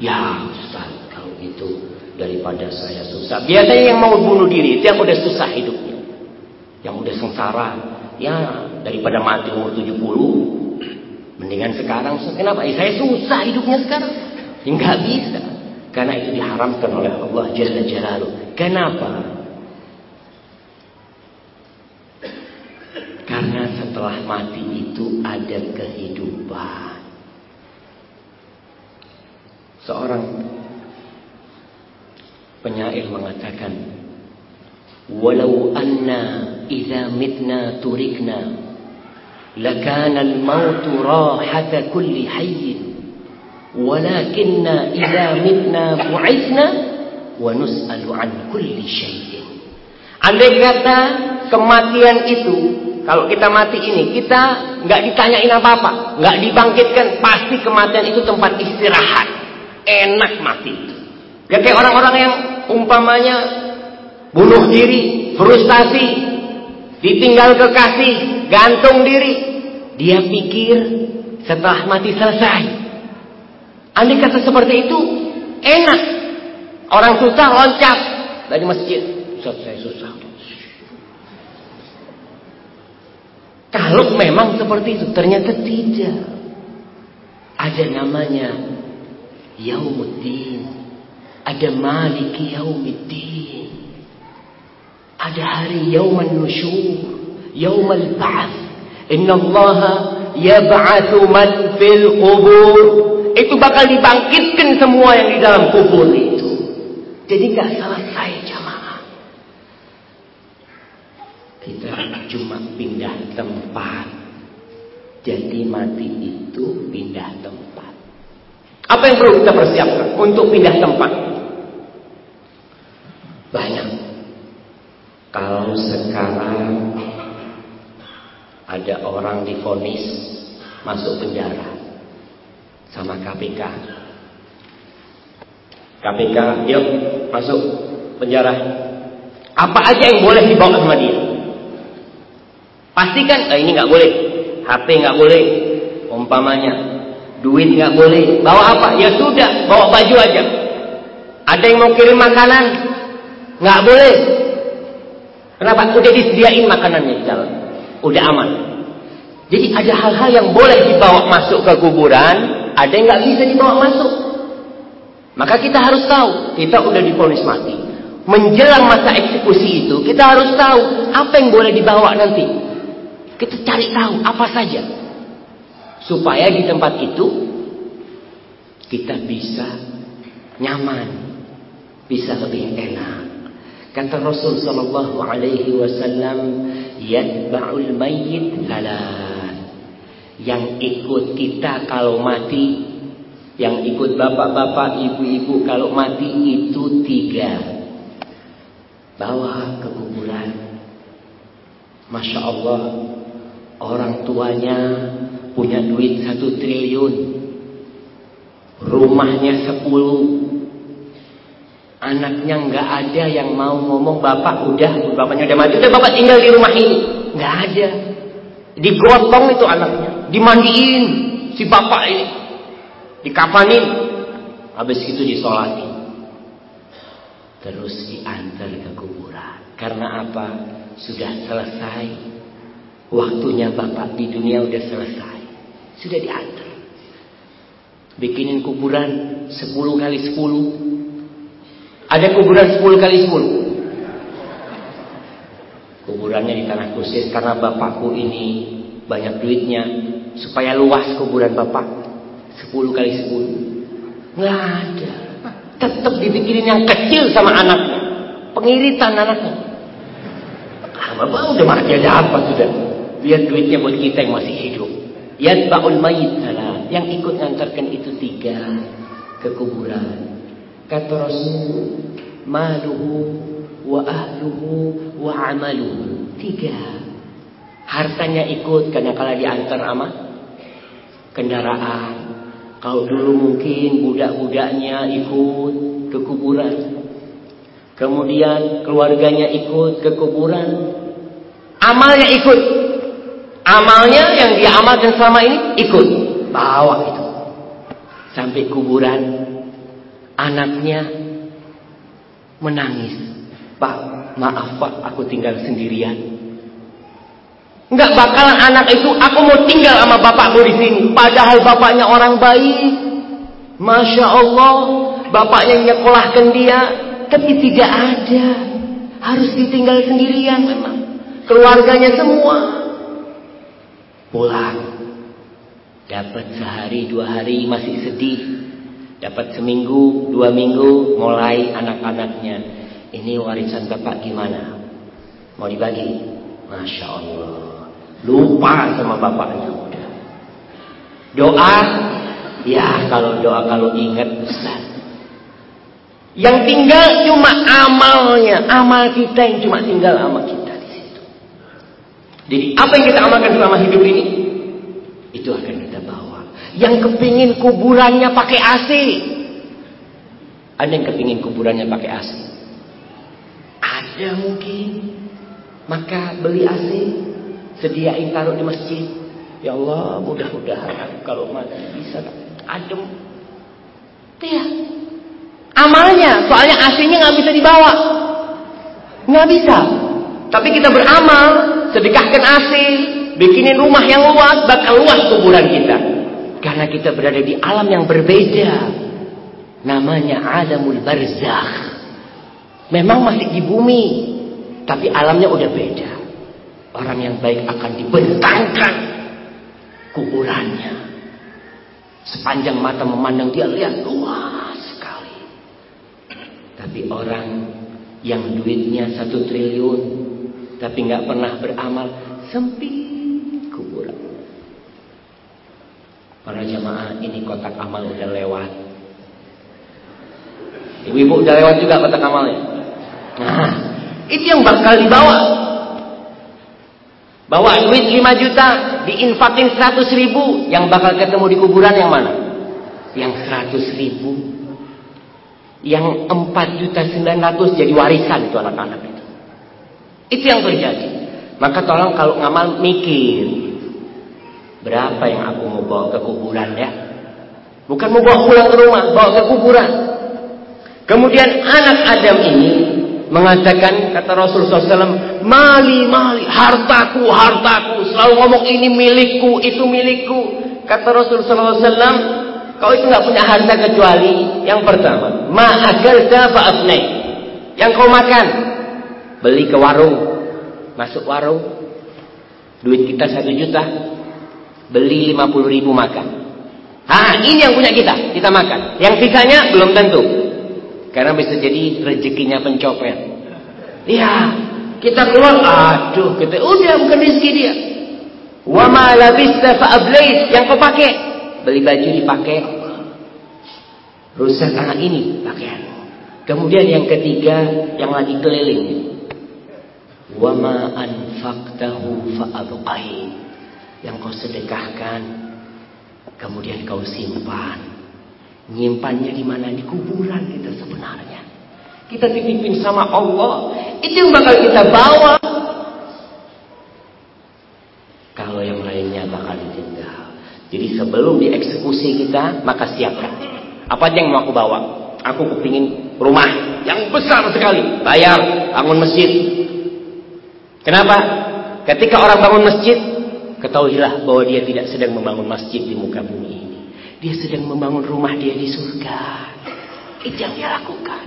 Ya Ustaz kalau itu daripada saya susah. Biasanya yang mau bunuh diri itu yang udah susah hidupnya. Yang udah sengsara. Ya daripada mati umur 70. Mendingan sekarang. Kenapa? Ya, saya susah hidupnya sekarang. Ya, nggak bisa. Karena itu diharamkan oleh Allah Jalla Jalaluh. Kenapa? Karena setelah mati itu ada kehidupan. Seorang penyair mengatakan, "Walau anna idza mitna turikna lakana al-maut rahata kulli hayy walakinna idza mitna bu'ithna wa nus'alu an kulli syai'in." Andai kata kematian itu kalau kita mati ini, kita nggak ditanyain apa-apa, nggak dibangkitkan, pasti kematian itu tempat istirahat enak mati. Ya kayak orang-orang yang umpamanya bunuh diri, frustasi, ditinggal kekasih, gantung diri. Dia pikir setelah mati selesai. Andai kata seperti itu, enak. Orang susah loncat dari masjid. Ustaz saya susah. Kalau memang seperti itu, ternyata tidak. Ada namanya Yaumuddin. Ada Maliki Yaumiddin. Ada hari Yauman Nusyur. Yaumal Ba'ath. Inna Allah yab'athu man fil qubur. Itu bakal dibangkitkan semua yang di dalam kubur itu. Jadi gak selesai jamaah. Kita cuma pindah tempat. Jadi mati itu pindah tempat. Apa yang perlu kita persiapkan untuk pindah tempat? Banyak. Kalau sekarang ada orang difonis masuk penjara sama KPK. KPK, yuk masuk penjara. Apa aja yang boleh dibawa sama dia? Pastikan, eh, ini nggak boleh. HP nggak boleh. Umpamanya Duit nggak boleh. Bawa apa? Ya sudah, bawa baju aja. Ada yang mau kirim makanan? Nggak boleh. Kenapa? Udah disediain makanannya di. Udah aman. Jadi ada hal-hal yang boleh dibawa masuk ke kuburan, ada yang nggak bisa dibawa masuk. Maka kita harus tahu, kita udah diponis mati. Menjelang masa eksekusi itu, kita harus tahu apa yang boleh dibawa nanti. Kita cari tahu apa saja supaya di tempat itu kita bisa nyaman, bisa lebih enak. Kata Rasul sallallahu alaihi wasallam, "Yatba'ul mayyit thalath." Yang ikut kita kalau mati, yang ikut bapak-bapak, ibu-ibu kalau mati itu tiga. Bawa ke kuburan. Masya Allah, orang tuanya punya duit satu triliun, rumahnya sepuluh, anaknya nggak ada yang mau ngomong bapak udah, bapaknya udah mati, udah bapak tinggal di rumah ini, nggak ada, digotong itu anaknya, dimandiin si bapak ini, dikapanin, habis itu disolatin, terus diantar ke kuburan, karena apa? Sudah selesai waktunya bapak di dunia udah selesai. Sudah diantar. Bikinin kuburan 10 kali 10. Ada kuburan 10 kali 10. Kuburannya di tanah kusir karena bapakku ini banyak duitnya. supaya luas kuburan bapak. Sepuluh kali sepuluh. Nggak ada. Tetap dipikirin yang kecil sama anaknya. Pengiritan anaknya. Bapak udah mati ada apa sudah. Lihat duitnya buat kita yang masih hidup. Yadba'ul mayit salah. Yang ikut ngantarkan itu tiga ke kuburan. Kata Rasul, maluhu wa ahluhu wa amaluhu. Tiga. Hartanya ikut karena kalau diantar sama kendaraan. Kalau dulu mungkin budak-budaknya ikut ke kuburan. Kemudian keluarganya ikut ke kuburan. Amalnya ikut. Amalnya yang dia amalkan selama ini ikut. Bawa itu. Sampai kuburan. Anaknya menangis. Pak, maaf pak, aku tinggal sendirian. Enggak bakalan anak itu, aku mau tinggal sama bapakku di sini. Padahal bapaknya orang baik. Masya Allah, bapaknya nyekolahkan dia, tapi tidak ada. Harus ditinggal sendirian memang. Keluarganya semua pulang. Dapat sehari dua hari masih sedih. Dapat seminggu, dua minggu mulai anak-anaknya. Ini warisan bapak gimana? Mau dibagi? Masya Allah. Lupa sama bapaknya udah. Doa, ya kalau doa kalau ingat Ustaz. Yang tinggal cuma amalnya, amal kita yang cuma tinggal sama kita. Jadi apa yang kita amalkan selama hidup ini itu akan kita bawa. Yang kepingin kuburannya pakai AC. Ada yang kepingin kuburannya pakai AC? Ada mungkin. Maka beli AC, sediain taruh di masjid. Ya Allah, mudah-mudahan kalau mati bisa adem. Ya. Amalnya, soalnya AC-nya nggak bisa dibawa. Nggak bisa. Tapi kita beramal, sedekahkan AC, bikinin rumah yang luas, bakal luas kuburan kita. Karena kita berada di alam yang berbeda. Namanya alamul barzakh. Memang masih di bumi, tapi alamnya udah beda. Orang yang baik akan dibentangkan kuburannya. Sepanjang mata memandang dia lihat luas sekali. Tapi orang yang duitnya satu triliun tapi nggak pernah beramal sempit kuburan. Para jamaah ini kotak amal udah lewat. Ibu-ibu udah lewat juga kotak amalnya. Nah, itu yang bakal dibawa. Bawa duit 5 juta, diinfakin 100 ribu, yang bakal ketemu di kuburan yang mana? Yang 100 ribu. Yang 4 juta 900 jadi warisan itu anak-anak. Itu yang terjadi. Maka tolong kalau ngamal mikir. Berapa yang aku mau bawa ke kuburan ya? Bukan mau bawa pulang ke rumah, bawa ke kuburan. Kemudian anak Adam ini mengatakan kata Rasul SAW, mali mali, hartaku, hartaku, selalu ngomong ini milikku, itu milikku. Kata Rasul SAW, kau itu nggak punya harta kecuali yang pertama, ma'akalta fa'afnai. Yang kau makan, beli ke warung. Masuk warung. Duit kita satu juta. Beli lima puluh ribu makan. Ah ini yang punya kita. Kita makan. Yang sisanya belum tentu. Karena bisa jadi rezekinya pencopet. Iya. Kita keluar aduh kita udah bukan rezeki dia. Wa ma labista yang kau pakai beli baju dipakai. Rusak anak ini pakaian. Kemudian yang ketiga yang lagi keliling Wama anfaqtahu fa'abqai. Yang kau sedekahkan kemudian kau simpan. Nyimpannya di mana? Di kuburan kita sebenarnya. Kita titipin sama Allah, itu yang bakal kita bawa. Kalau yang lainnya bakal ditinggal. Jadi sebelum dieksekusi kita, maka siapkan. Apa yang mau aku bawa? Aku kepingin rumah yang besar sekali. Bayar, bangun masjid, Kenapa? Ketika orang bangun masjid, ketahuilah bahwa dia tidak sedang membangun masjid di muka bumi ini. Dia sedang membangun rumah dia di surga. Itu yang dia lakukan.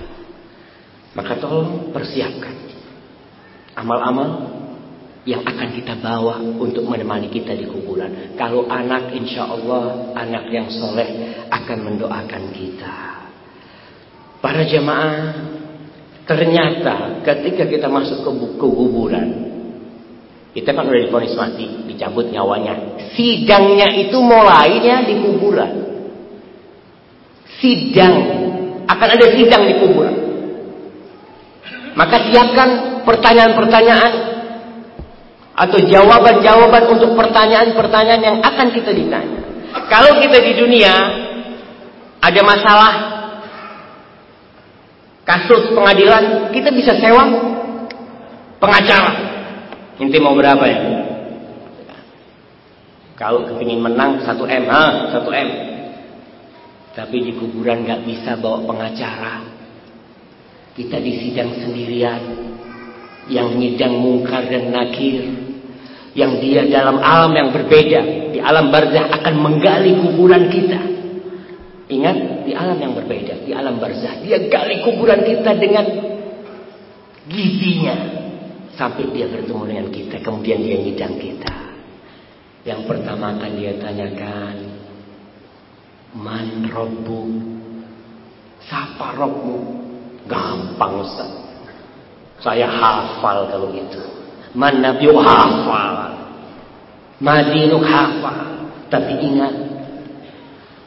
Maka tolong persiapkan amal-amal yang akan kita bawa untuk menemani kita di kuburan. Kalau anak, insya Allah anak yang soleh akan mendoakan kita. Para jemaah, ternyata ketika kita masuk ke kuburan, kita kan udah diponis mati, dicabut nyawanya. Sidangnya itu mulainya di kuburan. Sidang, akan ada sidang di kuburan. Maka siapkan pertanyaan-pertanyaan atau jawaban-jawaban untuk pertanyaan-pertanyaan yang akan kita ditanya. Kalau kita di dunia ada masalah kasus pengadilan, kita bisa sewa pengacara. Inti mau berapa ya? Kalau kepingin menang 1 M, ha, 1 M. Tapi di kuburan nggak bisa bawa pengacara. Kita di sidang sendirian. Yang nyidang mungkar dan nakir yang dia dalam alam yang berbeda di alam barzah akan menggali kuburan kita ingat di alam yang berbeda di alam barzah dia gali kuburan kita dengan giginya sampai dia bertemu dengan kita kemudian dia nyidang kita yang pertama akan dia tanyakan man robbu siapa robmu gampang Ustaz saya hafal kalau itu Man Nabi hafal. Madinuk hafal. Tapi ingat.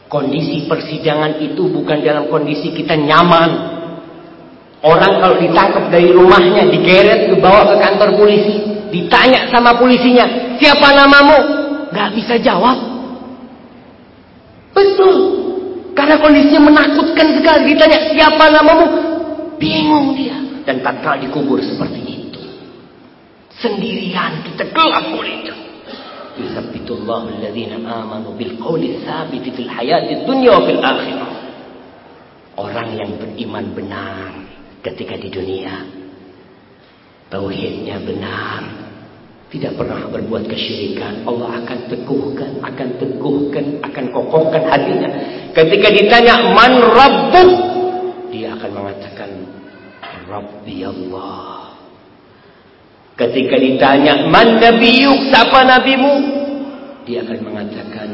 Kondisi persidangan itu bukan dalam kondisi kita nyaman. Orang kalau ditangkap dari rumahnya, digeret, dibawa ke kantor polisi, ditanya sama polisinya, siapa namamu? Gak bisa jawab. Betul. Karena kondisinya menakutkan sekali. Ditanya siapa namamu? Bingung dia. Dan tak dikubur seperti ini. Sendirian kita gelap gulita. Alladhina amanu bil qawli thabiti fil hayati dunya wa fil akhirah. Orang yang beriman benar ketika di dunia. Tauhidnya benar. Tidak pernah berbuat kesyirikan. Allah akan teguhkan, akan teguhkan, akan kokohkan hatinya. Ketika ditanya, Man Rabbuk? Dia akan mengatakan, Rabbi Allah. Ketika ditanya, "Man nabiyuk? Siapa nabimu?" Dia akan mengatakan,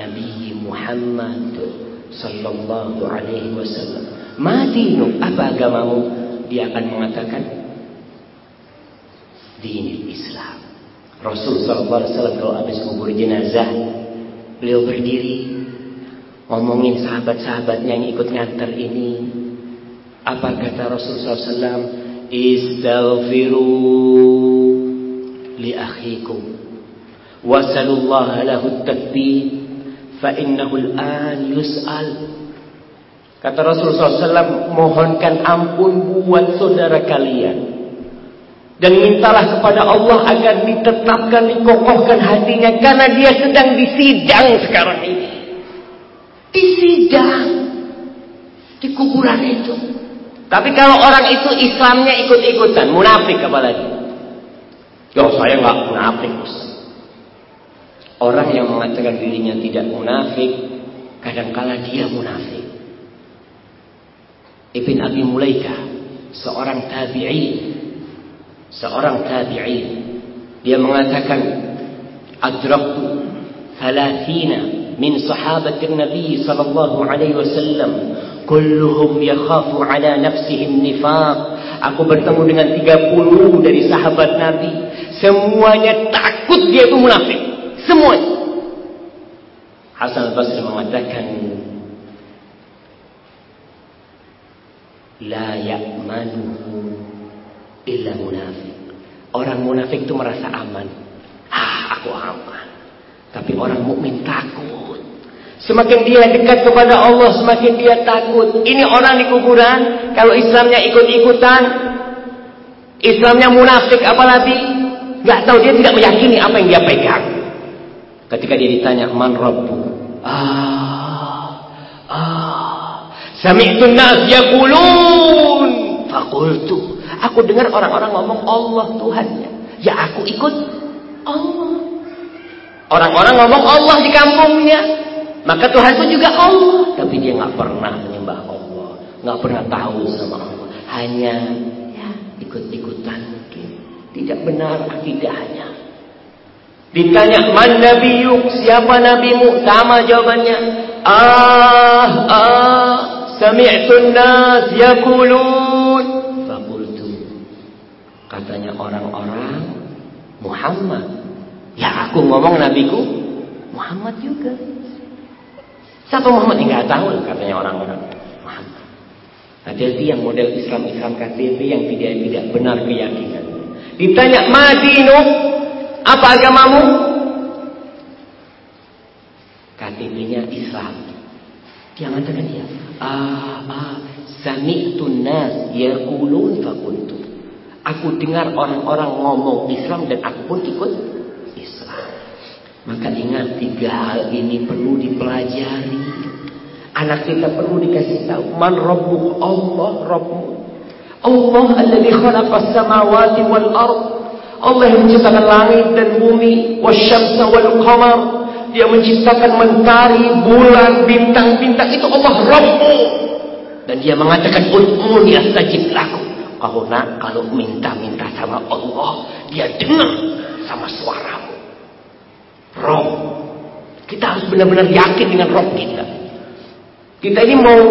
"Nabi Muhammad sallallahu alaihi wasallam." "Ma Apa agamamu?" Dia akan mengatakan, "Dinil Islam." Rasul sallallahu alaihi wasallam kalau habis kubur jenazah, beliau berdiri ngomongin sahabat-sahabatnya yang ikut ngantar ini. Apa kata Rasul sallallahu alaihi wasallam? استغفروا لأخيكم وسلوا الله له التثبيت فإنه الآن يسأل Kata Rasulullah SAW, mohonkan ampun buat saudara kalian. Dan mintalah kepada Allah agar ditetapkan, dikokohkan hatinya. Karena dia sedang disidang sekarang ini. Disidang. Di kuburan itu. Tapi kalau orang itu Islamnya ikut-ikutan, munafik apalagi. Yo saya nggak munafik. Orang yang mengatakan dirinya tidak munafik, kadangkala dia munafik. Ibn Abi Mulaika, seorang tabi'i, seorang tabi'i, dia mengatakan, "Adraktu 30 min sahabatin Nabi sallallahu alaihi wasallam Kulluhum yakhafu ala nafsihim nifaq. Aku bertemu dengan 30 dari sahabat Nabi. Semuanya takut dia itu munafik. Semuanya. Hasan al-Basri mengatakan La ya'manuhu illa munafik. Orang munafik itu merasa aman. Ah, aku aman. Tapi orang mukmin takut. Semakin dia dekat kepada Allah, semakin dia takut. Ini orang di kuburan, kalau Islamnya ikut-ikutan, Islamnya munafik apalagi, nggak tahu dia tidak meyakini apa yang dia pegang. Ketika dia ditanya, "Man Rabbu?" Ah, ah. Sami'tu nas yaqulun, faqultu. Aku dengar orang-orang ngomong Allah Tuhannya. Ya aku ikut Allah. Orang-orang ngomong Allah di kampungnya. Maka Tuhan pun juga Allah. Tapi dia nggak pernah menyembah Allah. nggak pernah tahu sama Allah. Hanya ya ikut-ikutan mungkin. Tidak benar akidahnya. Ditanya, man nabiyuk, siapa nabimu? Sama jawabannya. Ah, ah, sami'tun nas yakulun. Fakultu. Katanya orang-orang, Muhammad. Ya aku ngomong nabiku, Muhammad juga. Siapa Muhammad? Enggak tahu katanya orang-orang. Muhammad. Hati-hati yang model Islam-Islam KTP yang tidak tidak benar keyakinan. Ditanya, Madinu, apa agamamu? KTP-nya Islam. Dia mengatakan ya. Ah, ah, sami'tun nas yaqulun fakuntu. Aku dengar orang-orang ngomong Islam dan aku pun ikut. Maka ingat tiga hal ini perlu dipelajari. Anak kita perlu dikasih tahu man rabbuk Allah rabbu. Allah alladhi khalaqas samawati wal ard. Allah yang menciptakan langit dan bumi, wasyamsa wal qamar. Dia menciptakan mentari, bulan, bintang-bintang itu Allah Rabbu. Dan dia mengatakan ud'uni astajib lakum. Kau nak kalau minta-minta sama Allah, dia dengar sama suaramu. Rob. Kita harus benar-benar yakin dengan Rob kita. Kita ini mau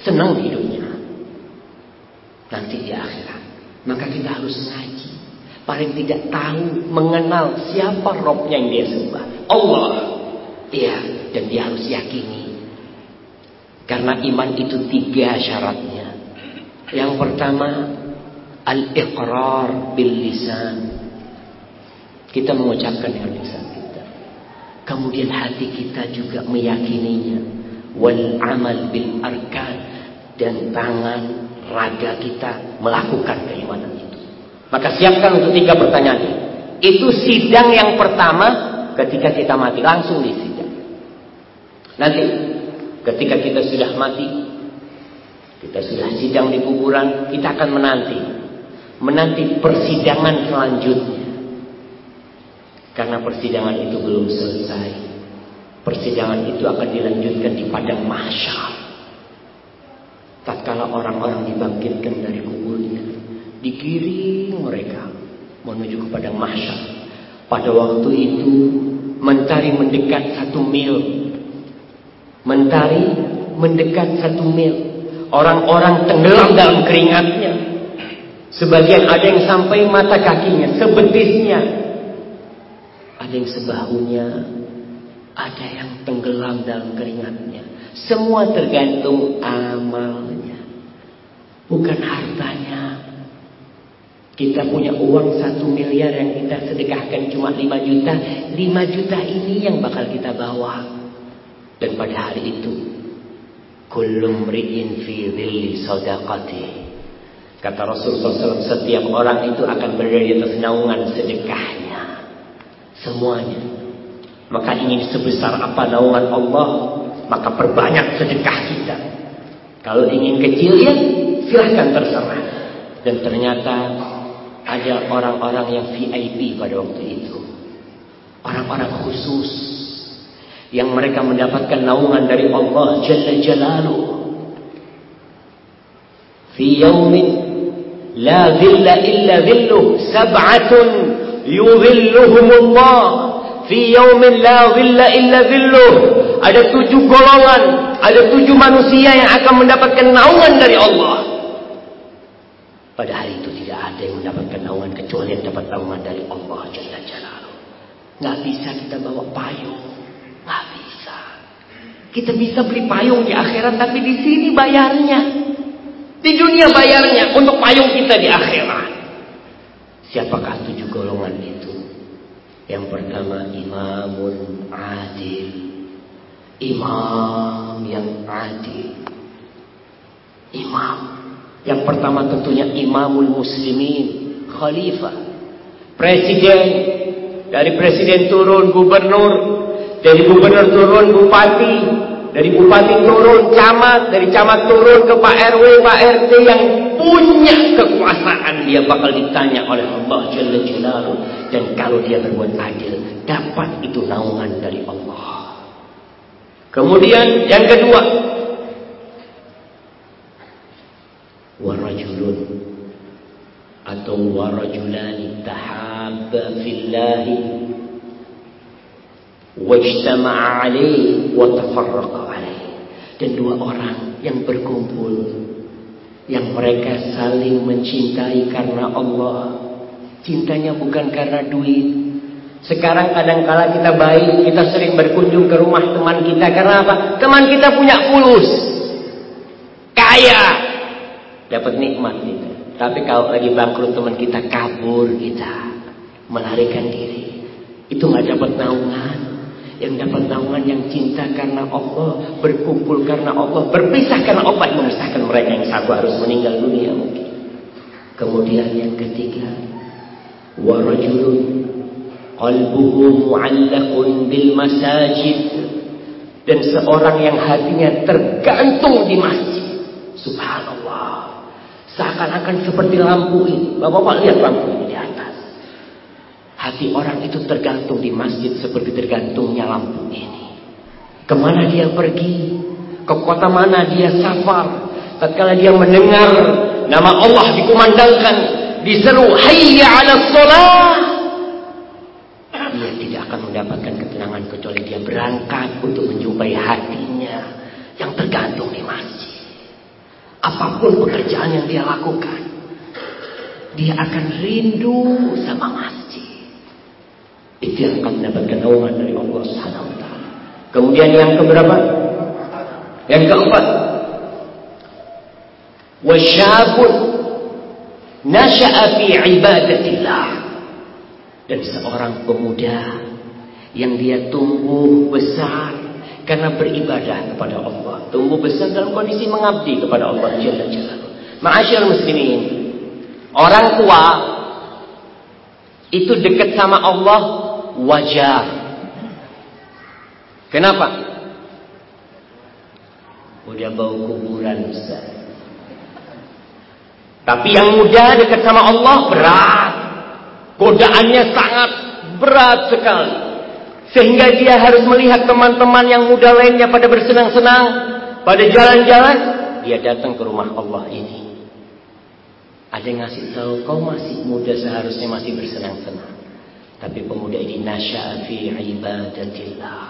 senang hidupnya. Nanti di akhirat. Maka kita harus ngaji. Paling tidak tahu, mengenal siapa Robnya yang dia sembah. Allah. Iya, dan dia harus yakini. Karena iman itu tiga syaratnya. Yang pertama, al-iqrar bil lisan. Kita mengucapkan dengan lisan kita. Kemudian hati kita juga meyakininya. Wal amal bil arkan dan tangan raga kita melakukan keimanan itu. Maka siapkan untuk tiga pertanyaan ini. Itu sidang yang pertama ketika kita mati langsung di sidang. Nanti ketika kita sudah mati, kita sudah sidang di kuburan, kita akan menanti menanti persidangan selanjutnya. Karena persidangan itu belum selesai. Persidangan itu akan dilanjutkan di padang mahsyar. Tatkala orang-orang dibangkitkan dari kuburnya, digiring mereka menuju ke padang mahsyar. Pada waktu itu mentari mendekat satu mil. Mentari mendekat satu mil. Orang-orang tenggelam dalam keringatnya. Sebagian ada yang sampai mata kakinya, sebetisnya, ada yang sebahunya, ada yang tenggelam dalam keringatnya. Semua tergantung amalnya, bukan hartanya. Kita punya uang satu miliar yang kita sedekahkan cuma lima juta. lima juta ini yang bakal kita bawa. Dan pada hari itu. Kullum ri'in fi dhilli sadaqati. Kata Rasulullah SAW. Setiap orang itu akan berada di atas naungan sedekahnya. Semuanya. Maka ingin sebesar apa naungan Allah. Maka perbanyak sedekah kita. Kalau ingin kecil ya silahkan terserah. Dan ternyata ada orang-orang yang VIP pada waktu itu. Orang-orang khusus. Yang mereka mendapatkan naungan dari Allah Jalla Jalalu. Fi yawmin la dhilla illa dhilluh. Sab'atun yudhilluhumullah. Fi yawmin la dhilla illa dhilluh. Ada tujuh golongan. Ada tujuh manusia yang akan mendapatkan naungan dari Allah. Pada hari itu tidak ada yang mendapatkan naungan kecuali yang dapat naungan dari Allah Jalla Jalaluh. Nggak bisa kita bawa payung, nggak bisa. Kita bisa beli payung di akhirat, tapi di sini bayarnya. Di dunia bayarnya untuk payung kita di akhirat. Siapakah? Yang pertama imamun adil. Imam yang adil. Imam. Yang pertama tentunya imamul muslimin, khalifah, presiden, dari presiden turun gubernur, dari gubernur turun bupati, dari bupati turun camat, dari camat turun ke Pak RW, Pak RT yang punya kekuasaan dia bakal ditanya oleh Allah Jalla Jalaluh dan kalau dia berbuat adil dapat itu naungan dari Allah. Kemudian yang kedua warajulun atau warajulani tahabba fillahi wajtama'a alaih wa tafarraqa alaih dan dua orang yang berkumpul yang mereka saling mencintai karena Allah cintanya bukan karena duit sekarang kadang-kala kita baik, kita sering berkunjung ke rumah teman kita karena apa? Teman kita punya fulus. Kaya. Dapat nikmat kita. Tapi kalau lagi bangkrut teman kita kabur kita. Melarikan diri. Itu nggak dapat naungan. Yang dapat naungan yang cinta karena Allah. Berkumpul karena Allah. Berpisah karena Allah memisahkan mereka yang satu harus meninggal dunia mungkin. Kemudian yang ketiga. Warajulun qalbuhu mu'allaqun bil masajid dan seorang yang hatinya tergantung di masjid subhanallah seakan-akan seperti lampu ini bapak-bapak lihat lampu ini hati orang itu tergantung di masjid seperti tergantungnya lampu ini ke mana dia pergi ke kota mana dia safar tatkala dia mendengar nama Allah dikumandangkan diseru hayya 'ala shalah dia tidak akan mendapatkan ketenangan kecuali dia berangkat untuk menjumpai hatinya yang tergantung di masjid. Apa pun pekerjaan yang dia lakukan, dia akan rindu sama masjid. Itu yang akan mendapatkan naungan dari Allah Subhanahu wa taala. Kemudian yang keberapa? Yang keempat. Wasyabun nasha'a fi ibadatillah dan seorang pemuda yang dia tumbuh besar karena beribadah kepada Allah, tumbuh besar dalam kondisi mengabdi kepada Allah Jalla Jalla. Ma'asyar muslimin, orang tua itu dekat sama Allah wajar. Kenapa? Udah bau kuburan Ustaz. Tapi yang muda dekat sama Allah berat. Godaannya sangat berat sekali. Sehingga dia harus melihat teman-teman yang muda lainnya pada bersenang-senang. Pada jalan-jalan. Dia datang ke rumah Allah ini. Ada yang ngasih tahu kau masih muda seharusnya masih bersenang-senang. Tapi pemuda ini nasya'a fi ibadatillah.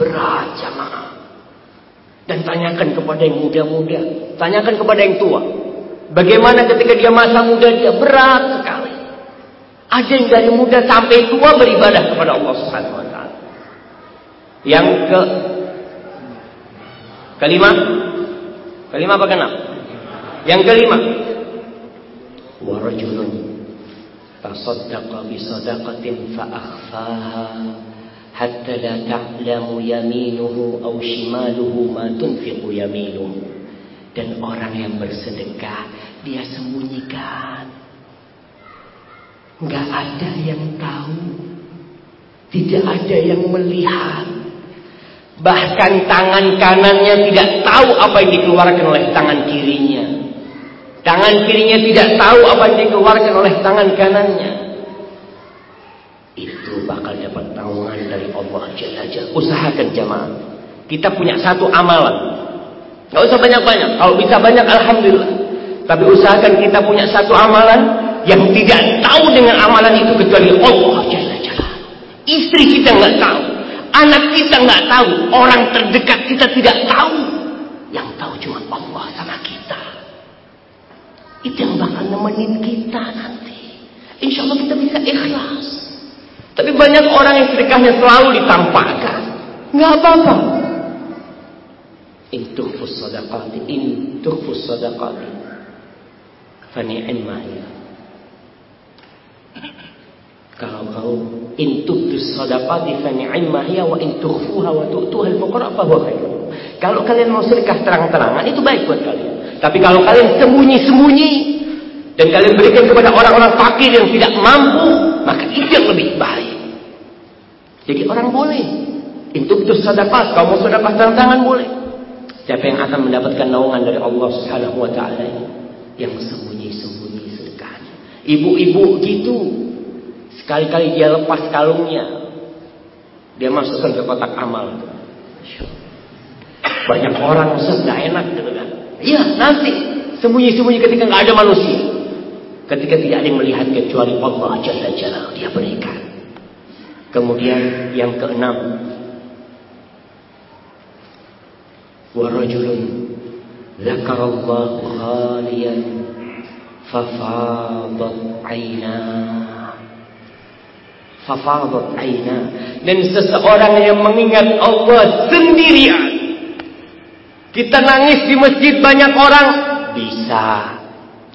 Berat jamaah. Dan tanyakan kepada yang muda-muda. Tanyakan kepada yang tua. Bagaimana ketika dia masa muda dia berat sekali. Ada yang dari muda sampai tua beribadah kepada Allah Subhanahu wa taala. Yang ke kelima kelima apa keenam? Yang kelima wa sadaqatin fa akhfaha hatta la ta'lamu yaminuhu aw shimaluhu ma tunfiqu yaminuhu dan orang yang bersedekah dia sembunyikan Nggak ada yang tahu. Tidak ada yang melihat. Bahkan tangan kanannya tidak tahu apa yang dikeluarkan oleh tangan kirinya. Tangan kirinya tidak tahu apa yang dikeluarkan oleh tangan kanannya. Itu bakal dapat naungan dari Allah Jalla. Usahakan jamaah. Kita punya satu amalan. Gak usah banyak-banyak. Kalau bisa banyak, Alhamdulillah. Tapi usahakan kita punya satu amalan yang tidak tahu dengan amalan itu kecuali Allah Jalla. Istri kita nggak tahu, anak kita nggak tahu, orang terdekat kita tidak tahu. Yang tahu cuma Allah sama kita. Itu yang bakal nemenin kita nanti. Insya Allah kita bisa ikhlas. Tapi banyak orang yang sedekahnya selalu ditampakkan. Nggak apa-apa. Intuhfus sadaqati, intuhfus sadaqati. Fani'imah ya. Kalau kau intuk sadaqati fa ni'ma hiya wa in tukhfuha wa tu'tuha al-fuqara huwa khair. Kalau kalian mau sedekah terang-terangan itu baik buat kalian. Tapi kalau kalian sembunyi-sembunyi dan kalian berikan kepada orang-orang fakir yang tidak mampu, maka itu yang lebih baik. Jadi orang boleh intuk sadaqat, kau mau sedekah terang-terangan boleh. Siapa yang akan mendapatkan naungan dari Allah Subhanahu wa taala yang sembunyi-sembunyi sedekahnya. Ibu-ibu gitu Sekali-kali dia lepas kalungnya. Dia masukkan ke kotak amal. Banyak orang Ustaz enak gitu kan. Iya nanti. Sembunyi-sembunyi ketika nggak ada manusia. Ketika tidak ada yang melihat kecuali Allah Jalla Jalla dia berikan. Kemudian yang keenam. Warajulun zakarallahu khaliyan fafadat ainah fafadat aina dan seseorang yang mengingat Allah sendirian kita nangis di masjid banyak orang. Bisa.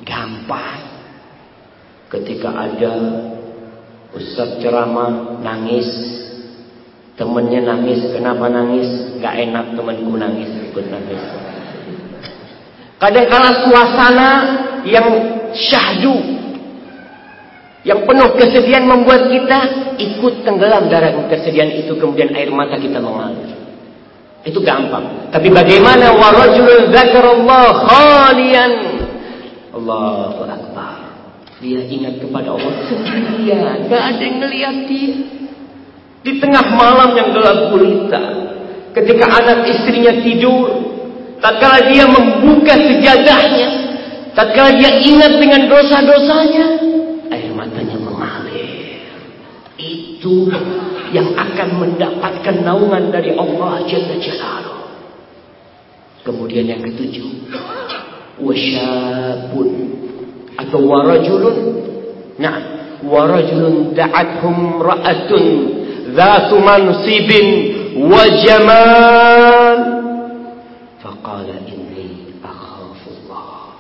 Gampang. Ketika ada ustaz ceramah nangis. Temennya nangis kenapa nangis? Gak enak temanku nangis ikut nangis. Kadang kala suasana yang syahdu yang penuh kesedihan membuat kita ikut tenggelam dalam kesedihan itu kemudian air mata kita mengalir. Itu gampang. Tapi bagaimana warajul zakarallah khalian. Allahu akbar. Dia ingat kepada Allah sendirian, enggak ada yang melihat dia. Di tengah malam yang gelap gulita, ketika anak istrinya tidur, tatkala dia membuka sejadahnya, tatkala dia ingat dengan dosa-dosanya, itu yang akan mendapatkan naungan dari Allah Jalla Jalaluh. Kemudian yang ketujuh, wasyabun atau warajulun. Nah, warajulun da'athum ra'atun dhatu mansibin wa jamal. Faqala inni akhafullah.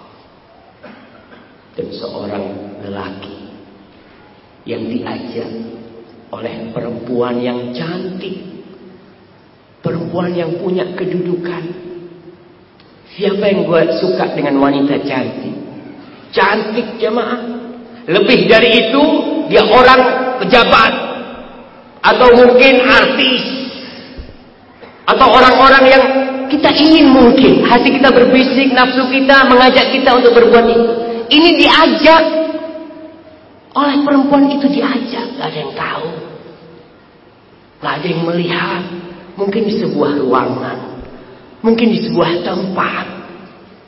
Dan seorang lelaki yang diajak oleh perempuan yang cantik. Perempuan yang punya kedudukan. Siapa yang gue suka dengan wanita cantik? Cantik jemaah. Lebih dari itu, dia orang pejabat. Atau mungkin artis. Atau orang-orang yang kita ingin mungkin. Hati kita berbisik, nafsu kita mengajak kita untuk berbuat itu. Ini diajak oleh perempuan itu diajak. Gak ada yang tahu. Gak ada yang melihat. Mungkin di sebuah ruangan. Mungkin di sebuah tempat.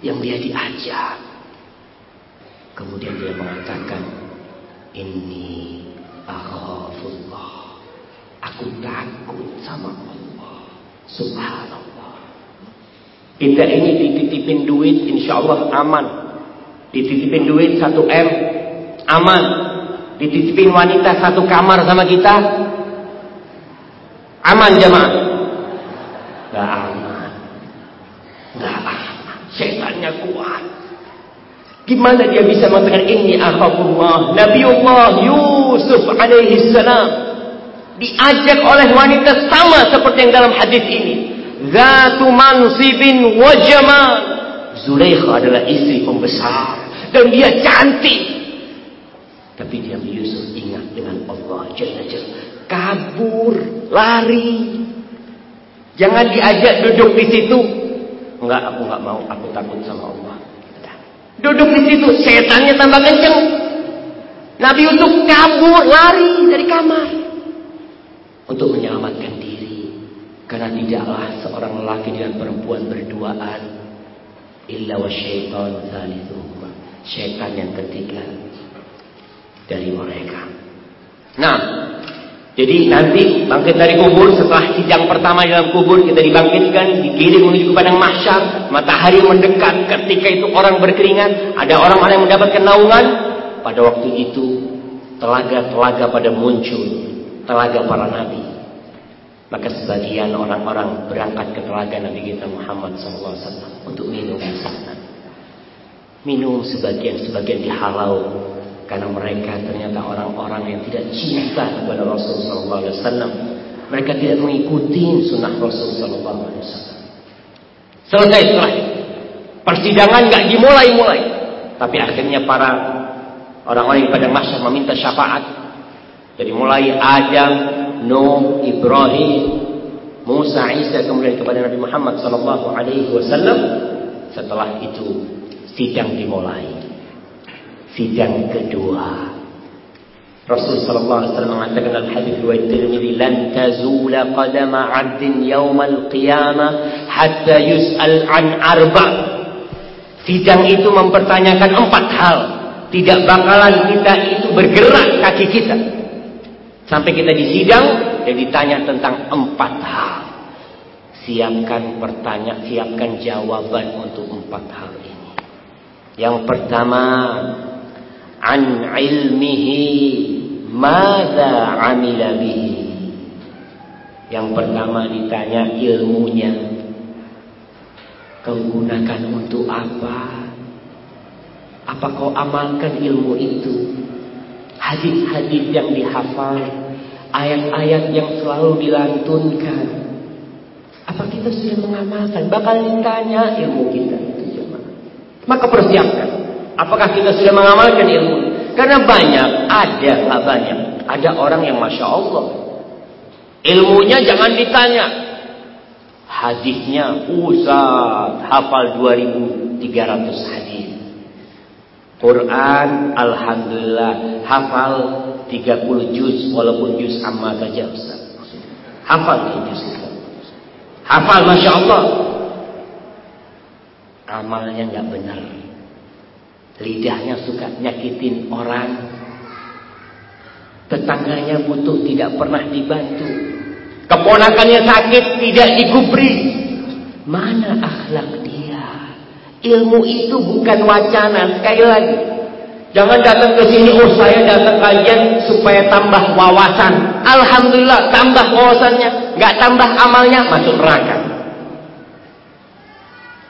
Yang dia diajak. Kemudian dia mengatakan. Ini akhafullah. Aku takut sama Allah. Subhanallah. Kita ini dititipin duit insya Allah aman. Dititipin duit 1 M. Aman. Dititipin wanita satu kamar sama kita Aman jemaah? Gak aman. Gak aman. Setannya kuat. Gimana dia bisa mengatakan ini akhafullah? Nabiullah Yusuf alaihi salam diajak oleh wanita sama seperti yang dalam hadis ini. Zatu mansibin wa jamal. Zulaikha adalah istri pembesar dan dia cantik. Tapi dia Yusuf ingat dengan Allah Jalla Jalla kabur, lari. Jangan diajak duduk di situ. Enggak, aku enggak mau. Aku takut sama Allah. Duduk di situ, setannya tambah kenceng. Nabi untuk kabur, lari dari kamar. Untuk menyelamatkan diri. Karena tidaklah seorang lelaki dan perempuan berduaan. Illa wa syaitan thalithuhuma. Syaitan yang ketiga dari mereka. Nah, jadi nanti bangkit dari kubur setelah sidang pertama dalam kubur kita dibangkitkan, dikirim menuju ke padang mahsyar, matahari mendekat ketika itu orang berkeringat, ada orang-orang yang mendapatkan naungan. Pada waktu itu telaga-telaga pada muncul, telaga para nabi. Maka sebagian orang-orang berangkat ke telaga Nabi kita Muhammad SAW untuk minum di sana. Minum sebagian-sebagian dihalau karena mereka ternyata orang-orang yang tidak cinta kepada Rasul Sallallahu. Mereka tidak mengikuti sunnah Rasul Sallallahu Alaihi. Selesai setelah persidangan nggak dimulai-mulai, tapi akhirnya para orang-orang yang pada masa meminta syafaat. Jadi mulai Adam, Nuh, Ibrahim, Musa, Isa kemudian kepada Nabi Muhammad Sallallahu Alaihi Wasallam. Setelah itu sidang dimulai sidang kedua. Rasul sallallahu alaihi wasallam mengatakan dalam hadis riwayat Tirmizi, "Lan tazula qadama 'abdin yaumal qiyamah hatta yus'al an arba." Sidang itu mempertanyakan empat hal. Tidak bakalan kita itu bergerak kaki kita. Sampai kita di sidang dan ditanya tentang empat hal. Siapkan pertanyaan, siapkan jawaban untuk empat hal ini. Yang pertama, an ilmihi mada amila bihi. Yang pertama ditanya ilmunya. Kau gunakan untuk apa? Apa kau amalkan ilmu itu? Hadis-hadis yang dihafal, ayat-ayat yang selalu dilantunkan, apa kita sudah mengamalkan? Bakal ditanya ilmu kita itu jemaah. Maka persiapkan. Apakah kita sudah mengamalkan ilmu? Karena banyak, ada banyak. Ada orang yang masya Allah. Ilmunya jangan ditanya. Hadisnya usah hafal 2300 hadis. Quran Alhamdulillah hafal 30 juz walaupun juz amma saja Ustaz. Hafal juz itu. Hafal Masya Allah. Amalnya nggak benar. Lidahnya suka nyakitin orang. Tetangganya butuh tidak pernah dibantu. Keponakannya sakit tidak digubri. Mana akhlak dia? Ilmu itu bukan wacana. Sekali lagi. Jangan datang ke sini, oh saya datang kajian supaya tambah wawasan. Alhamdulillah, tambah wawasannya. Nggak tambah amalnya, masuk neraka.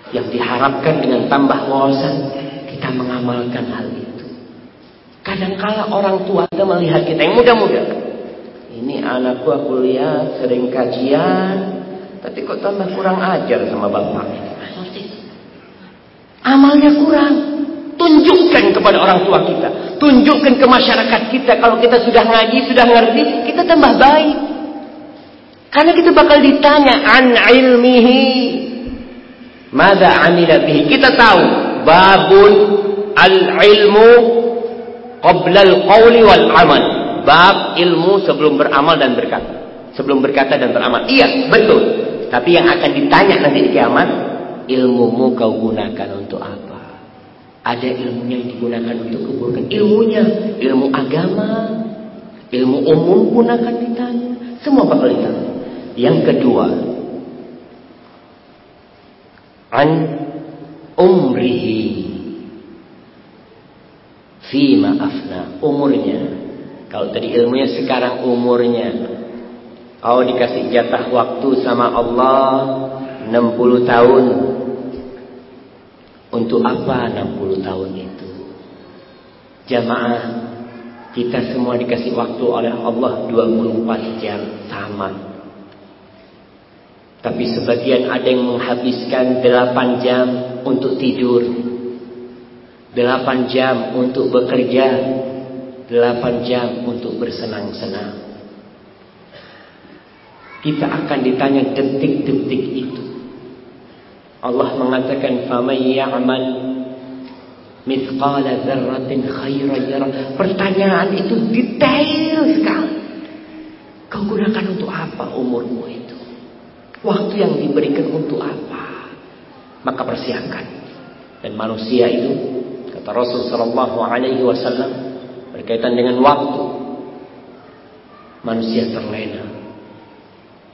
Yang diharapkan dengan tambah wawasan, kita mengamalkan hal itu. Kadangkala orang tua kita melihat kita yang muda-muda. Ini anakku aku lihat sering kajian, tapi kok tambah kurang ajar sama bapak. Amalnya kurang. Tunjukkan kepada orang tua kita. Tunjukkan ke masyarakat kita. Kalau kita sudah ngaji, sudah ngerti, kita tambah baik. Karena kita bakal ditanya an ilmihi. Mada amila bihi. Kita tahu. Babun al-ilmu qabla al-qawli wal amal. Bab ilmu sebelum beramal dan berkata. Sebelum berkata dan beramal. Iya, betul. Tapi yang akan ditanya nanti di kiamat. Ilmumu kau gunakan untuk apa? Ada ilmunya yang digunakan untuk kebaikan. Ilmunya, ilmu agama, ilmu umum pun akan ditanya. Semua bakal ditanya. Yang kedua, an umrihi fima afna umurnya kalau tadi ilmunya sekarang umurnya kalau dikasih jatah waktu sama Allah 60 tahun untuk apa 60 tahun itu? Jamaah kita semua dikasih waktu oleh Allah 24 jam sama. Tapi sebagian ada yang menghabiskan 8 jam untuk tidur. 8 jam untuk bekerja. 8 jam untuk bersenang-senang. Kita akan ditanya detik-detik itu. Allah mengatakan faman ya'mal mithqala dzarratin khairan yarah. Pertanyaan itu detail sekali. Kau gunakan untuk apa umurmu itu? Waktu yang diberikan untuk apa? Maka persiapkan. Dan manusia itu kata Rasul sallallahu alaihi wasallam berkaitan dengan waktu manusia terlena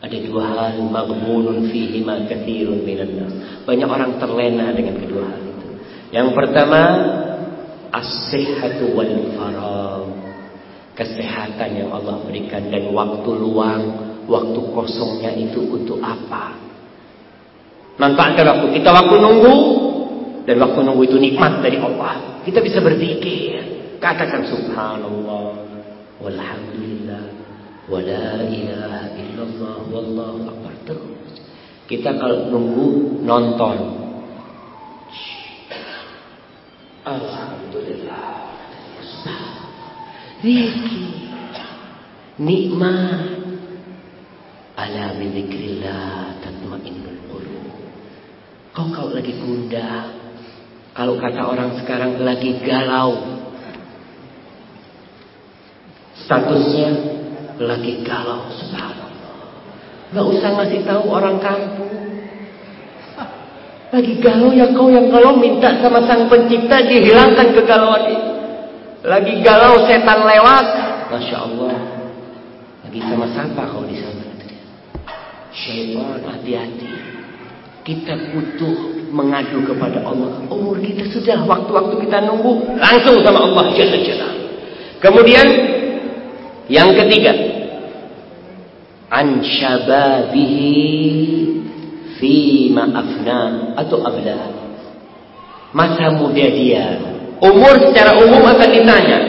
ada dua hal maghbunun fihi ma katsirun minan nas. Banyak orang terlena dengan kedua hal itu. Yang pertama as-sihhatu wal faragh. Kesehatan yang Allah berikan dan waktu luang, waktu kosongnya itu untuk apa? Manfaatkan waktu kita waktu nunggu dan waktu nunggu itu nikmat dari Allah. Kita bisa berzikir. Katakan subhanallah walhamdulillah wala ilaha illallah wallahu akbar terus. Kita kalau nunggu nonton. Alhamdulillah. Zikir. Nikmat. Ala bizikrillah tatmainnul qulub. Kau kalau lagi gundah, kalau kata orang sekarang lagi galau, statusnya lagi galau, subhanallah. Gak usah ngasih tahu orang kampung. Lagi galau ya kau yang kalau minta sama sang pencipta dihilangkan kegalauan itu. Lagi galau setan lewat. Masya Allah. Lagi sama siapa kau di sana? Syaitan hati-hati. Kita butuh mengadu kepada Allah. Umur kita sudah waktu-waktu kita nunggu langsung sama Allah jalla jalla. Kemudian yang ketiga, an syababihi fi afna atau abla. Masa muda dia. Umur secara umum akan ditanya.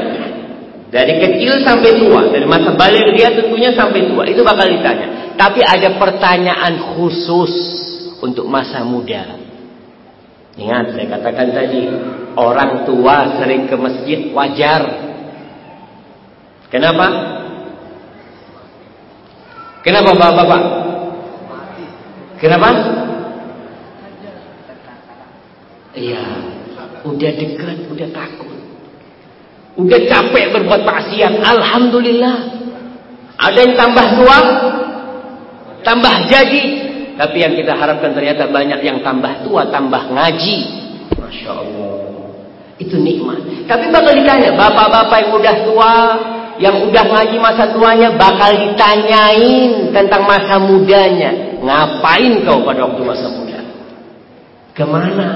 Dari kecil sampai tua, dari masa balik dia tentunya sampai tua, itu bakal ditanya. Tapi ada pertanyaan khusus untuk masa muda. Ingat saya katakan tadi, orang tua sering ke masjid wajar. Kenapa? Kenapa Bapak-bapak? Kenapa? Iya, udah dekat, udah takut. Udah capek berbuat maksiat, alhamdulillah. Ada yang tambah tua, tambah jadi. Tapi yang kita harapkan ternyata banyak yang tambah tua, tambah ngaji. Masya Allah. Itu nikmat. Tapi bakal ditanya, bapak-bapak yang udah tua, yang udah ngaji masa tuanya bakal ditanyain tentang masa mudanya. Ngapain kau pada waktu masa muda? Ke mana?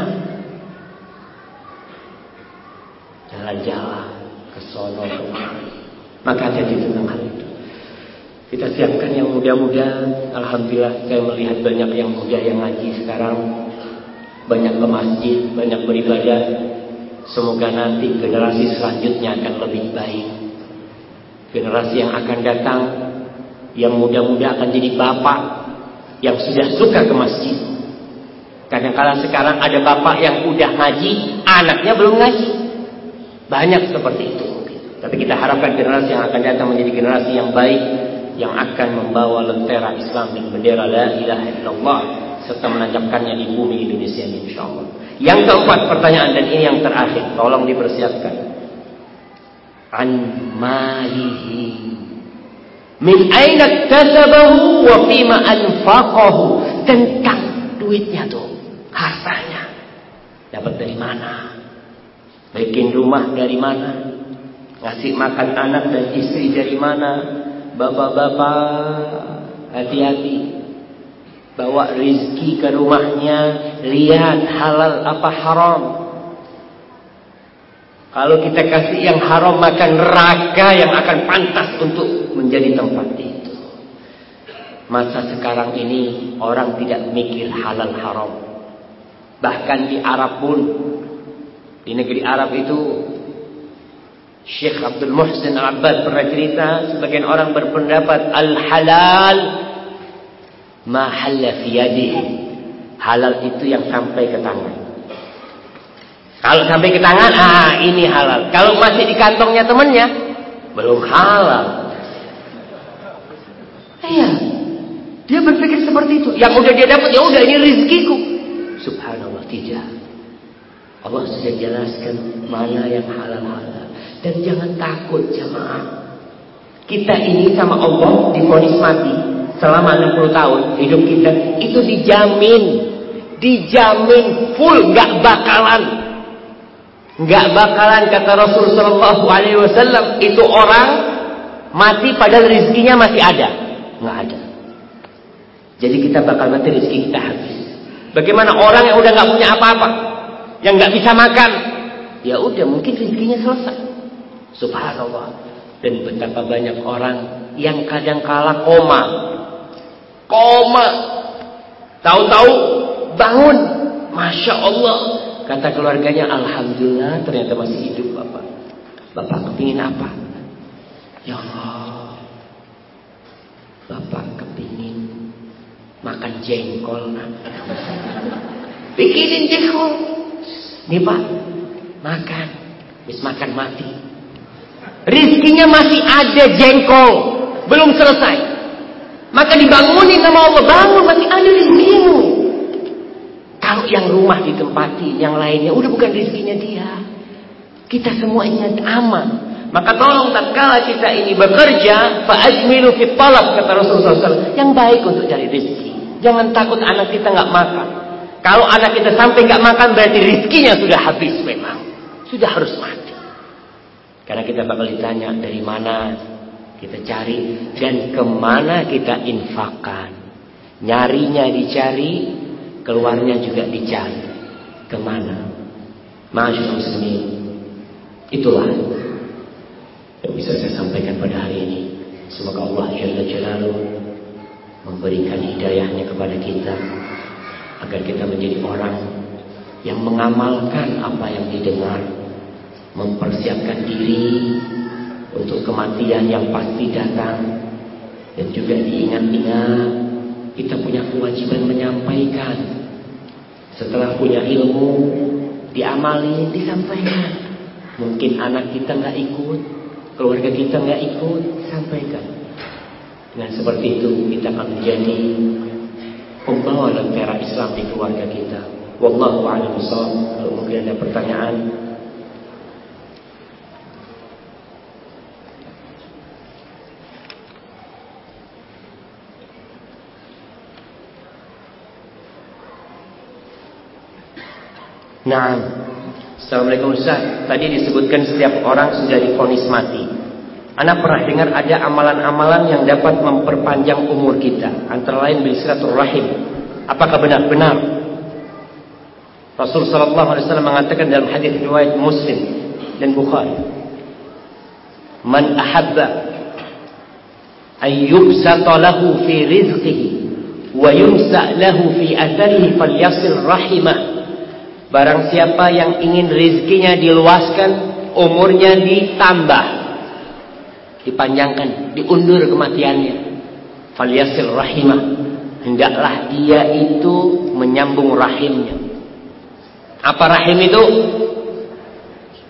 Jalan-jalan ke sono kemari. Maka hati-hati tentang hal. Kita siapkan yang muda-muda. Alhamdulillah saya melihat banyak yang muda yang ngaji sekarang. Banyak ke masjid, banyak beribadah. Semoga nanti generasi selanjutnya akan lebih baik. Generasi yang akan datang yang muda-muda akan jadi bapak yang sudah suka ke masjid. Kadang-kala sekarang ada bapak yang udah ngaji, anaknya belum ngaji. Banyak seperti itu. Tapi kita harapkan generasi yang akan datang menjadi generasi yang baik, yang akan membawa lentera Islam dan bendera la ilaha illallah serta menancapkannya di bumi Indonesia ini insyaallah. Yang keempat pertanyaan dan ini yang terakhir, tolong dipersiapkan. An malihi min aina tasabahu wa fima anfaqahu tentang duitnya tuh, hartanya. Dapat dari mana? Bikin rumah dari mana? Ngasih makan anak dan istri dari mana? Bapak-bapak hati-hati. Bawa rizki ke rumahnya. Lihat halal apa haram. Kalau kita kasih yang haram Maka neraka yang akan pantas Untuk menjadi tempat itu. Masa sekarang ini Orang tidak mikir halal haram. Bahkan di Arab pun Di negeri Arab itu Syekh Abdul Muhsin Al-Abbad pernah cerita sebagian orang berpendapat al-halal ma halla fi Halal itu yang sampai ke tangan. Kalau sampai ke tangan, ah ini halal. Kalau masih di kantongnya temannya, belum halal. Iya. Dia berpikir seperti itu. Yang udah dia dapat, ya udah ini rezekiku. Subhanallah tidak. Allah sudah jelaskan mana yang halal-halal. Dan jangan takut jamaah. Kita ini sama Allah difonis mati selama 60 tahun hidup kita. Itu dijamin. Dijamin full nggak bakalan. Nggak bakalan kata Rasul Shallallahu Alaihi Wasallam. Itu orang mati padahal rezekinya masih ada. Nggak ada. Jadi kita bakal mati rezeki kita habis. Bagaimana orang yang udah nggak punya apa-apa yang nggak bisa makan? Ya udah mungkin rezekinya selesai Subhanallah. Dan betapa banyak orang yang kadang kala koma. Koma. Tahu-tahu bangun. Masya Allah. Kata keluarganya, Alhamdulillah ternyata masih hidup Bapak. Bapak kepingin apa? Ya Allah. Bapak kepingin makan jengkol. *laughs* Bikinin jengkol. Nih Pak, makan. Bis makan mati. Rizkinya masih ada jengkol. Belum selesai. Maka dibangunin sama Allah. Bangun masih ada rizkimu. Kalau yang rumah ditempati. Yang lainnya udah bukan rizkinya dia. Kita semuanya aman. Maka tolong tak kala kita ini bekerja. Fa'ajmilu fit. Kata Rasulullah SAW. Yang baik untuk cari rizki. Jangan takut anak kita nggak makan. Kalau anak kita sampai nggak makan berarti rizkinya sudah habis memang. Sudah harus mati. Karena kita bakal ditanya dari mana kita cari dan ke mana kita infakkan. Nyarinya dicari, keluarnya juga dicari. Ke mana? Masyaallah muslimin. Itulah yang bisa saya sampaikan pada hari ini. Semoga Allah Jalla Jalaluhu memberikan hidayahnya kepada kita agar kita menjadi orang yang mengamalkan apa yang didengar, mempersiapkan diri untuk kematian yang pasti datang. Dan juga diingat-ingat kita punya kewajiban menyampaikan. Setelah punya ilmu diamali disampaikan. Mungkin anak kita nggak ikut keluarga kita nggak ikut sampaikan. Dengan seperti itu kita akan menjadi pembawa lentera Islam di keluarga kita. Wallahu a'lam kalau mungkin ada pertanyaan Nah, Assalamualaikum Ustaz. Tadi disebutkan setiap orang sudah difonis mati. Anak pernah dengar ada amalan-amalan yang dapat memperpanjang umur kita. Antara lain rahim. Apakah benar-benar? Rasul Sallallahu Alaihi Wasallam mengatakan dalam hadis riwayat Muslim dan Bukhari, "Man ahabba ayyubsata lahu fi rizqihi wa yumsa lahu fi atharihi falyasil rahimah." Barang siapa yang ingin rizkinya diluaskan, umurnya ditambah, dipanjangkan, diundur kematiannya. Faliyasil rahimah. Hendaklah dia itu menyambung rahimnya. Apa rahim itu?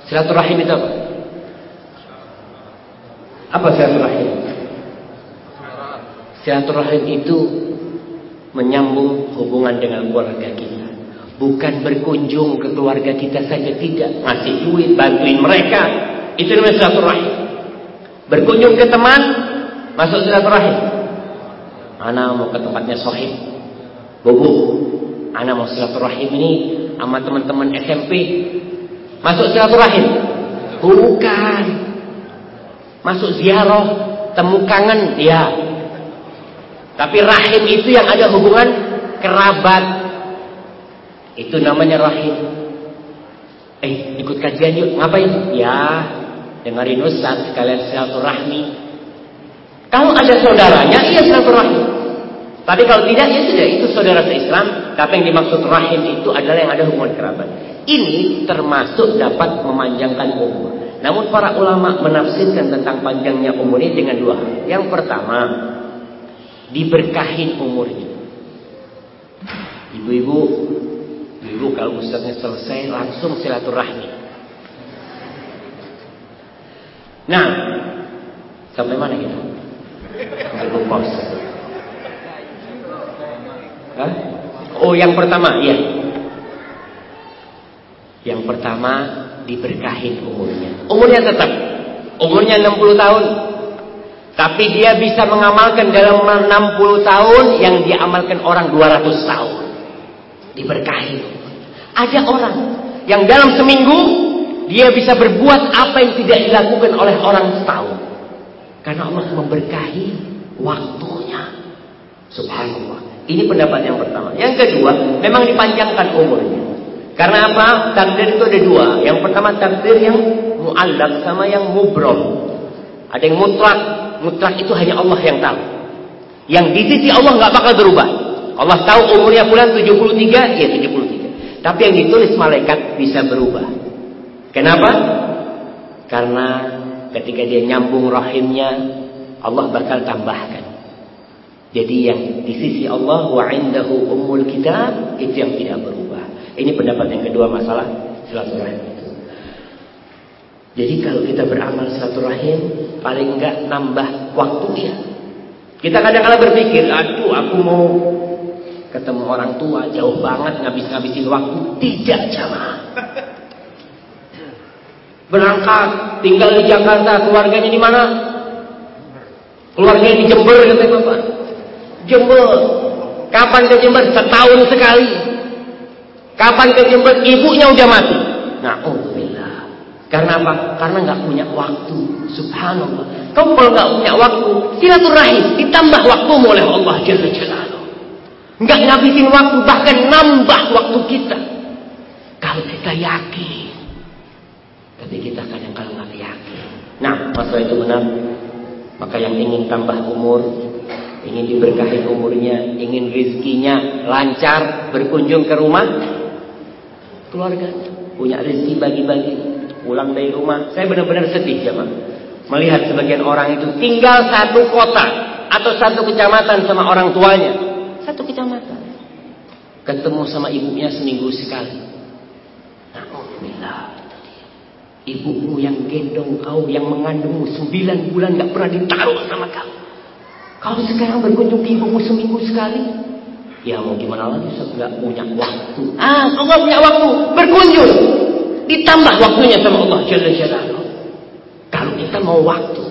Silaturahim itu apa? Apa silaturahim? Silaturahim itu menyambung hubungan dengan keluarga kita. Bukan berkunjung ke keluarga kita saja tidak. Ngasih duit, bantuin mereka. Itu namanya silaturahim. Berkunjung ke teman, masuk silaturahim. Ana mau ke tempatnya sohib. Bobo, Ana mau silaturahim ini sama teman-teman SMP. Masuk silaturahim. Bukan. Masuk ziarah, temu kangen, ya. Tapi rahim itu yang ada hubungan kerabat, itu namanya rahim. Eh, ikut kajian yuk. Ngapain? Ya, dengerin Ustaz sekalian silaturahmi. Kalau ada saudaranya, iya silaturahmi. Tapi kalau tidak, ya sudah. Itu saudara se-Islam. Tapi yang dimaksud rahim itu adalah yang ada hubungan kerabat. Ini termasuk dapat memanjangkan umur. Namun para ulama menafsirkan tentang panjangnya umur ini dengan dua hal. Yang pertama, diberkahin umurnya. Ibu-ibu Dulu kalau ustaznya selesai langsung silaturahmi. Nah, sampai mana kita? Sampai lupa. Hah? Oh, yang pertama, iya. Yang pertama diberkahin umurnya. Umurnya tetap umurnya 60 tahun. Tapi dia bisa mengamalkan dalam 60 tahun yang diamalkan orang 200 tahun diberkahi. Ada orang yang dalam seminggu dia bisa berbuat apa yang tidak dilakukan oleh orang setahun. Karena Allah memberkahi waktunya. Subhanallah. Ini pendapat yang pertama. Yang kedua, memang dipanjangkan umurnya. Karena apa? Takdir itu ada dua. Yang pertama takdir yang mu'allak sama yang mubrom. Ada yang mutlak. Mutlak itu hanya Allah yang tahu. Yang di sisi Allah nggak bakal berubah. Allah tahu umurnya bulan 73, ya 73. Tapi yang ditulis malaikat bisa berubah. Kenapa? Karena ketika dia nyambung rahimnya, Allah bakal tambahkan. Jadi yang di sisi Allah wa indahu ummul kitab itu yang tidak berubah. Ini pendapat yang kedua masalah silaturahim. Jadi kalau kita beramal silaturahim paling enggak nambah waktunya. Kita kadang-kadang berpikir, aduh aku mau Ketemu orang tua jauh banget ngabis-ngabisin waktu. Tidak jamaah. Berangkat, tinggal di Jakarta, keluarganya di mana? Keluarganya di Jember katanya Bapak. Jember. Kapan ke Jember? Setahun sekali. Kapan ke Jember? Ibunya udah mati. Nah, oh Karena apa? Karena nggak punya waktu. Subhanallah. Kau kalau nggak punya waktu, silaturahim ditambah waktu oleh Allah Jalla Jalaluhu. Nggak ngabisin waktu, bahkan nambah waktu kita. Kalau kita yakin. Tapi kita kadang kadang nggak yakin. Nah, masalah itu benar. Maka yang ingin tambah umur, ingin diberkahi umurnya, ingin rizkinya lancar, berkunjung ke rumah keluarga, punya rezeki bagi-bagi, pulang dari rumah. Saya benar-benar sedih jemaah melihat sebagian orang itu tinggal satu kota atau satu kecamatan sama orang tuanya, satu kecamatan, ketemu sama ibunya seminggu sekali. Alhamdulillah. Ibumu yang gendong kau, yang mengandungmu sembilan bulan gak pernah ditaruh sama kau. Kau sekarang berkunjung ke ibumu seminggu sekali. Ya mau gimana lagi, saya nggak punya waktu. Ah, kau nggak punya waktu, berkunjung. Ditambah waktunya sama Allah Jalla Jalla. Kalau kita mau waktu.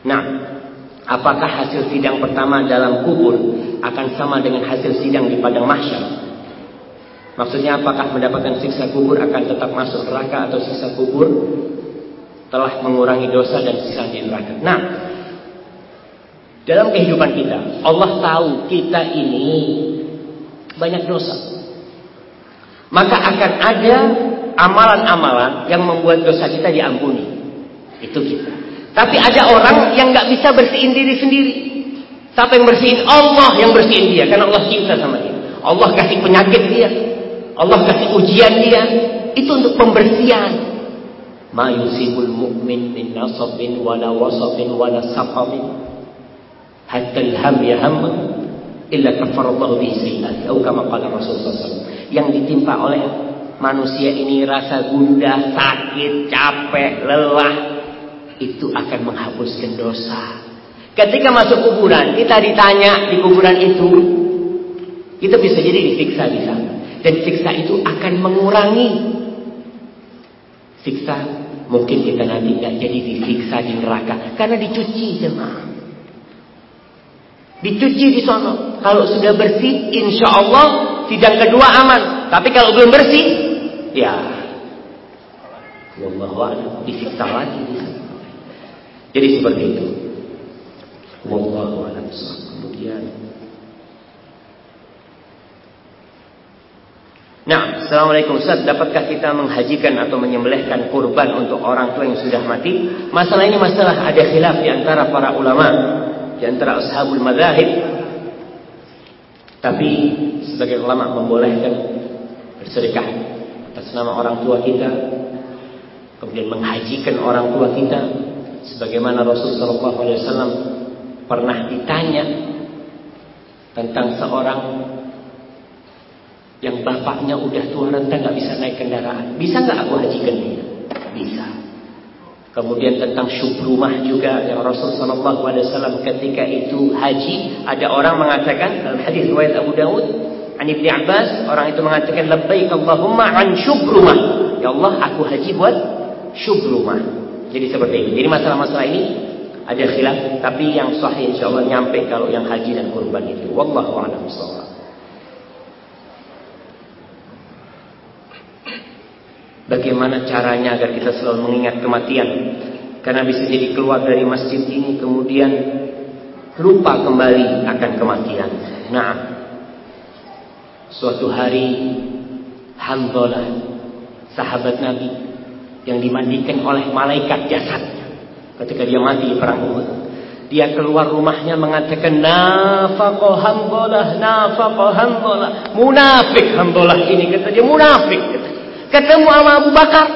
Nah, apakah hasil sidang pertama dalam kubur akan sama dengan hasil sidang di padang mahsyar? Maksudnya apakah mendapatkan siksa kubur akan tetap masuk neraka atau siksa kubur telah mengurangi dosa dan sisa di neraka. Nah, dalam kehidupan kita, Allah tahu kita ini banyak dosa. Maka akan ada amalan-amalan yang membuat dosa kita diampuni. Itu kita. Tapi ada orang yang nggak bisa bersihin diri sendiri. Siapa yang bersihin? Allah yang bersihin dia. Karena Allah cinta sama dia. Allah kasih penyakit dia. Allah kasih ujian dia itu untuk pembersihan. Ma yusibul mu'min min nasabin wala wasabin wala saqamin hatta alham yahamma illa kafarallahu bihi sayyi'ati atau kama qala Rasulullah SAW. Yang ditimpa oleh manusia ini rasa gundah, sakit, capek, lelah itu akan menghapuskan dosa. Ketika masuk kuburan, kita ditanya di kuburan itu, kita bisa jadi disiksa di sana. Dan siksa itu akan mengurangi siksa. Mungkin kita nanti tidak jadi disiksa di neraka. Karena dicuci jemaah. Dicuci di sana. Kalau sudah bersih, insya Allah sidang kedua aman. Tapi kalau belum bersih, ya, Wallahu disiksa lagi. Jadi seperti itu. Wallahu a'lam. Kemudian Nah, Assalamualaikum Ustaz, dapatkah kita menghajikan atau menyembelihkan kurban untuk orang tua yang sudah mati? Masalah ini masalah ada khilaf di antara para ulama, di antara ashabul madhahib. Tapi sebagai ulama membolehkan bersedekah atas nama orang tua kita, kemudian menghajikan orang tua kita, sebagaimana Rasulullah SAW pernah ditanya tentang seorang yang bapaknya udah tua renta nggak bisa naik kendaraan. Bisa nggak aku hajikan dia? Bisa. Kemudian tentang syukrumah juga yang Rasul Shallallahu Alaihi Wasallam ketika itu haji ada orang mengatakan dalam hadis riwayat Abu Dawud an Ibnu Abbas orang itu mengatakan labbaik Allahumma an syukrumah ya Allah aku haji buat syukrumah jadi seperti ini jadi masalah-masalah ini ada khilaf tapi yang sahih insyaallah nyampe kalau yang haji dan kurban itu wallahu a'lam Bagaimana caranya agar kita selalu mengingat kematian? Karena bisa jadi keluar dari masjid ini kemudian lupa kembali akan kematian. Nah, suatu hari Hamdalah sahabat Nabi yang dimandikan oleh malaikat jasadnya ketika dia mati di perang Uhud. Dia keluar rumahnya mengatakan nafaqah hamdalah, nafaqah hamdalah. Munafik hamdalah ini kata dia munafik kata Ketemu sama Abu Bakar.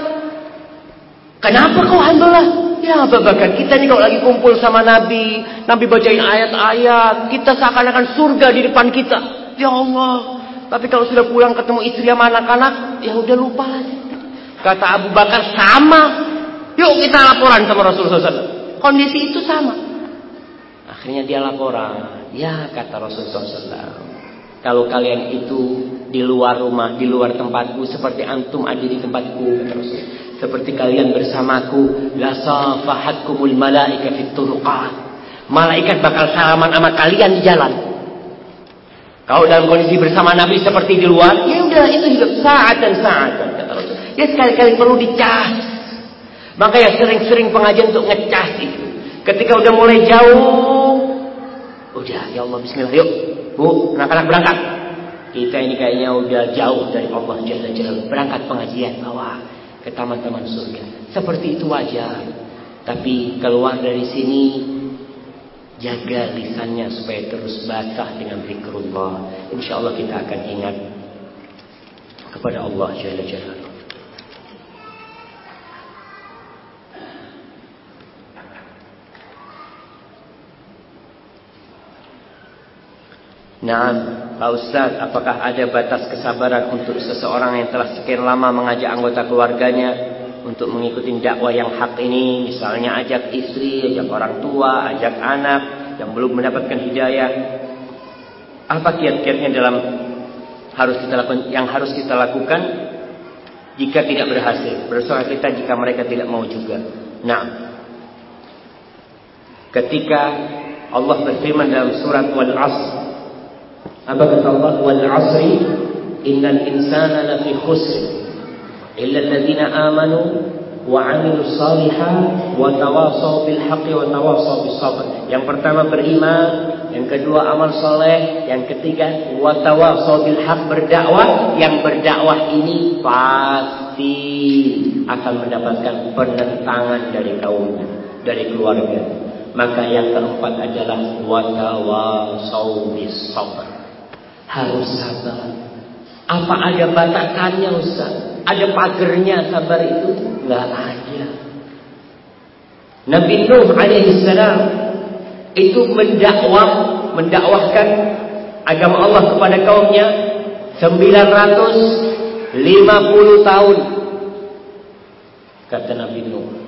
Kenapa kau alhamdulillah? Ya Abu Bakar, kita ini kalau lagi kumpul sama Nabi, Nabi bacain ayat-ayat, kita seakan-akan surga di depan kita. Ya Allah. Tapi kalau sudah pulang ketemu istri sama anak-anak, ya udah lupa Kata Abu Bakar sama. Yuk kita laporan sama Rasulullah SAW. Kondisi itu sama. Akhirnya dia laporan. Ya kata Rasulullah SAW. Kalau kalian itu di luar rumah, di luar tempatku, seperti antum ada di tempatku, Seperti kalian bersamaku, la safahatkumul malaika fit. Malaikat bakal salaman sama kalian di jalan. Kau dalam kondisi bersama Nabi seperti di luar, ya udah itu hidup saat dan saat. Ya sekali-kali perlu dicas. Maka ya sering-sering pengajian untuk ngecas itu. Ketika udah mulai jauh, udah ya Allah Bismillah yuk, bu anak-anak berangkat. Kita ini kayaknya udah jauh dari Allah Jalla Jalla. Berangkat pengajian bawa ke taman-taman surga. Seperti itu wajar. Tapi keluar dari sini Jaga lisannya supaya terus basah dengan zikrullah. Insya Allah kita akan ingat kepada Allah Jalla Jalla. Nah, Pak Ustaz, apakah ada batas kesabaran untuk seseorang yang telah sekian lama mengajak anggota keluarganya untuk mengikuti dakwah yang hak ini, misalnya ajak istri, ajak orang tua, ajak anak yang belum mendapatkan hidayah. Apa kiat-kiatnya dalam harus kita lakukan yang harus kita lakukan jika tidak berhasil? Bersuara kita jika mereka tidak mau juga. Nah, ketika Allah berfirman dalam surat Wal Asr, apa kata Allah? Wal Asri, innal insana lafi khusr shalihat wa tawassaw bil haqqi wa tawassaw bis sabr. Yang pertama beriman, yang kedua amal soleh, yang ketiga wa tawassaw bil berdakwah. Yang berdakwah ini pasti akan mendapatkan penentangan dari kaumnya, dari keluarga. Maka yang keempat adalah wa tawassaw bis sabr. Harus sabar. Apa ada batasannya Ustaz? Ada pagernya sabar itu? Enggak ada. Nabi Nuh alaihissalam itu mendakwah, mendakwahkan agama Allah kepada kaumnya 950 tahun. Kata Nabi Nuh.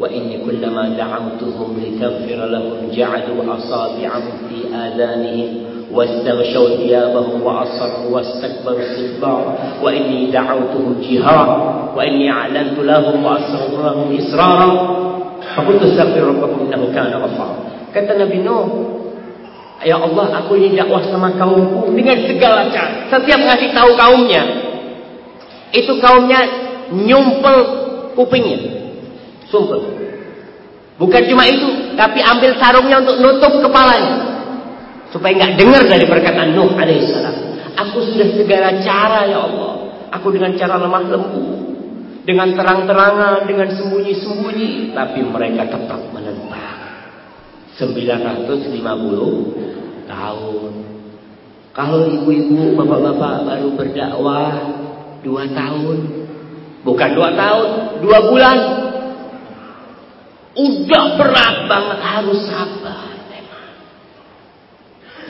وإني كلما دعوتهم لتغفر لهم جعلوا أصابعهم في آذانهم واستغشوا ثيابهم وأصروا واستكبروا استكبارا وإني دعوتهم جهارا وإني أعلنت لهم وأسررت لهم إسرارا فقلت استغفر ربكم إنه كان غفارا كتب النبي يا الله Allah, aku ingin dakwah sama kaumku dengan segala cara. Setiap ngasih tahu kaumnya, itu kaumnya nyumpel kupingnya. Sumpel bukan cuma itu tapi ambil sarungnya untuk nutup kepalanya supaya nggak dengar dari perkataan Nuh alaihissalam. Aku sudah segala cara ya Allah. Aku dengan cara lemah lembut, dengan terang-terangan, dengan sembunyi-sembunyi, tapi mereka tetap menentang. 950 tahun. Kalau ibu-ibu, bapak-bapak baru berdakwah dua tahun, bukan dua tahun, dua bulan, udah berat banget harus sabar.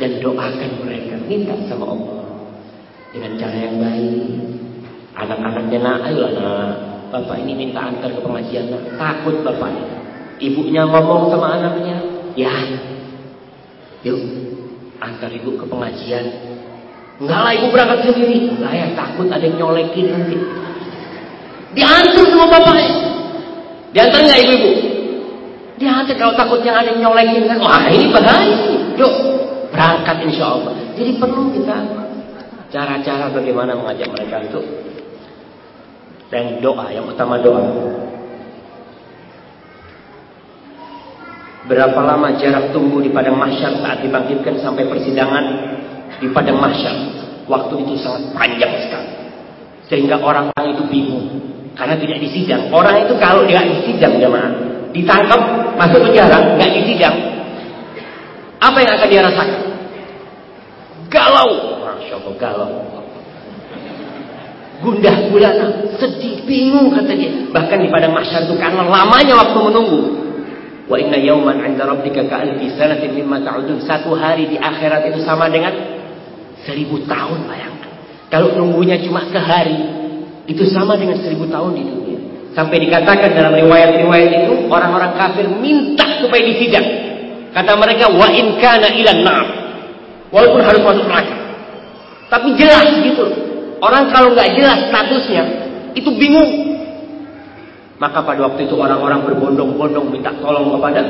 Dan doakan mereka minta sama Allah. Dengan cara yang baik. Anak-anaknya nak ayo anak bapak ini minta antar ke pengajian nak. Takut bapak ibunya ngomong sama anaknya ya yuk antar ibu ke pengajian. Enggak lah ibu berangkat sendiri. Enggak ya takut ada yang nyolekin nanti. Diantar sama bapaknya diantar nggak ibu-ibu diantar kalau takutnya ada yang nyolekin kan wah ini bahaya yuk berangkat insya Allah. Jadi perlu kita cara-cara bagaimana mengajak mereka untuk dan doa yang utama doa. Berapa lama jarak tunggu di padang mahsyar saat dibangkitkan sampai persidangan di padang mahsyar? Waktu itu sangat panjang sekali. Sehingga orang-orang itu bingung karena tidak disidang. Orang itu kalau dia disidang jemaah, ditangkap, masuk penjara, nggak disidang, apa yang akan dia rasakan? Galau. Masya Allah, galau. Gundah gulana, sedih, bingung kata dia. Bahkan di padang mahsyar itu karena lamanya waktu menunggu. Wa inna yauman 'inda rabbika ka'alfi sanatin mimma ta'udun. Satu hari di akhirat itu sama dengan seribu tahun bayangkan. Kalau nunggunya cuma sehari, itu sama dengan seribu tahun di. Sampai dikatakan dalam riwayat-riwayat itu orang-orang kafir minta supaya disidang. Kata mereka wa in kana ila nar. Walaupun harus masuk neraka. Tapi jelas gitu. Orang kalau nggak jelas statusnya itu bingung. Maka pada waktu itu orang-orang berbondong-bondong minta tolong kepada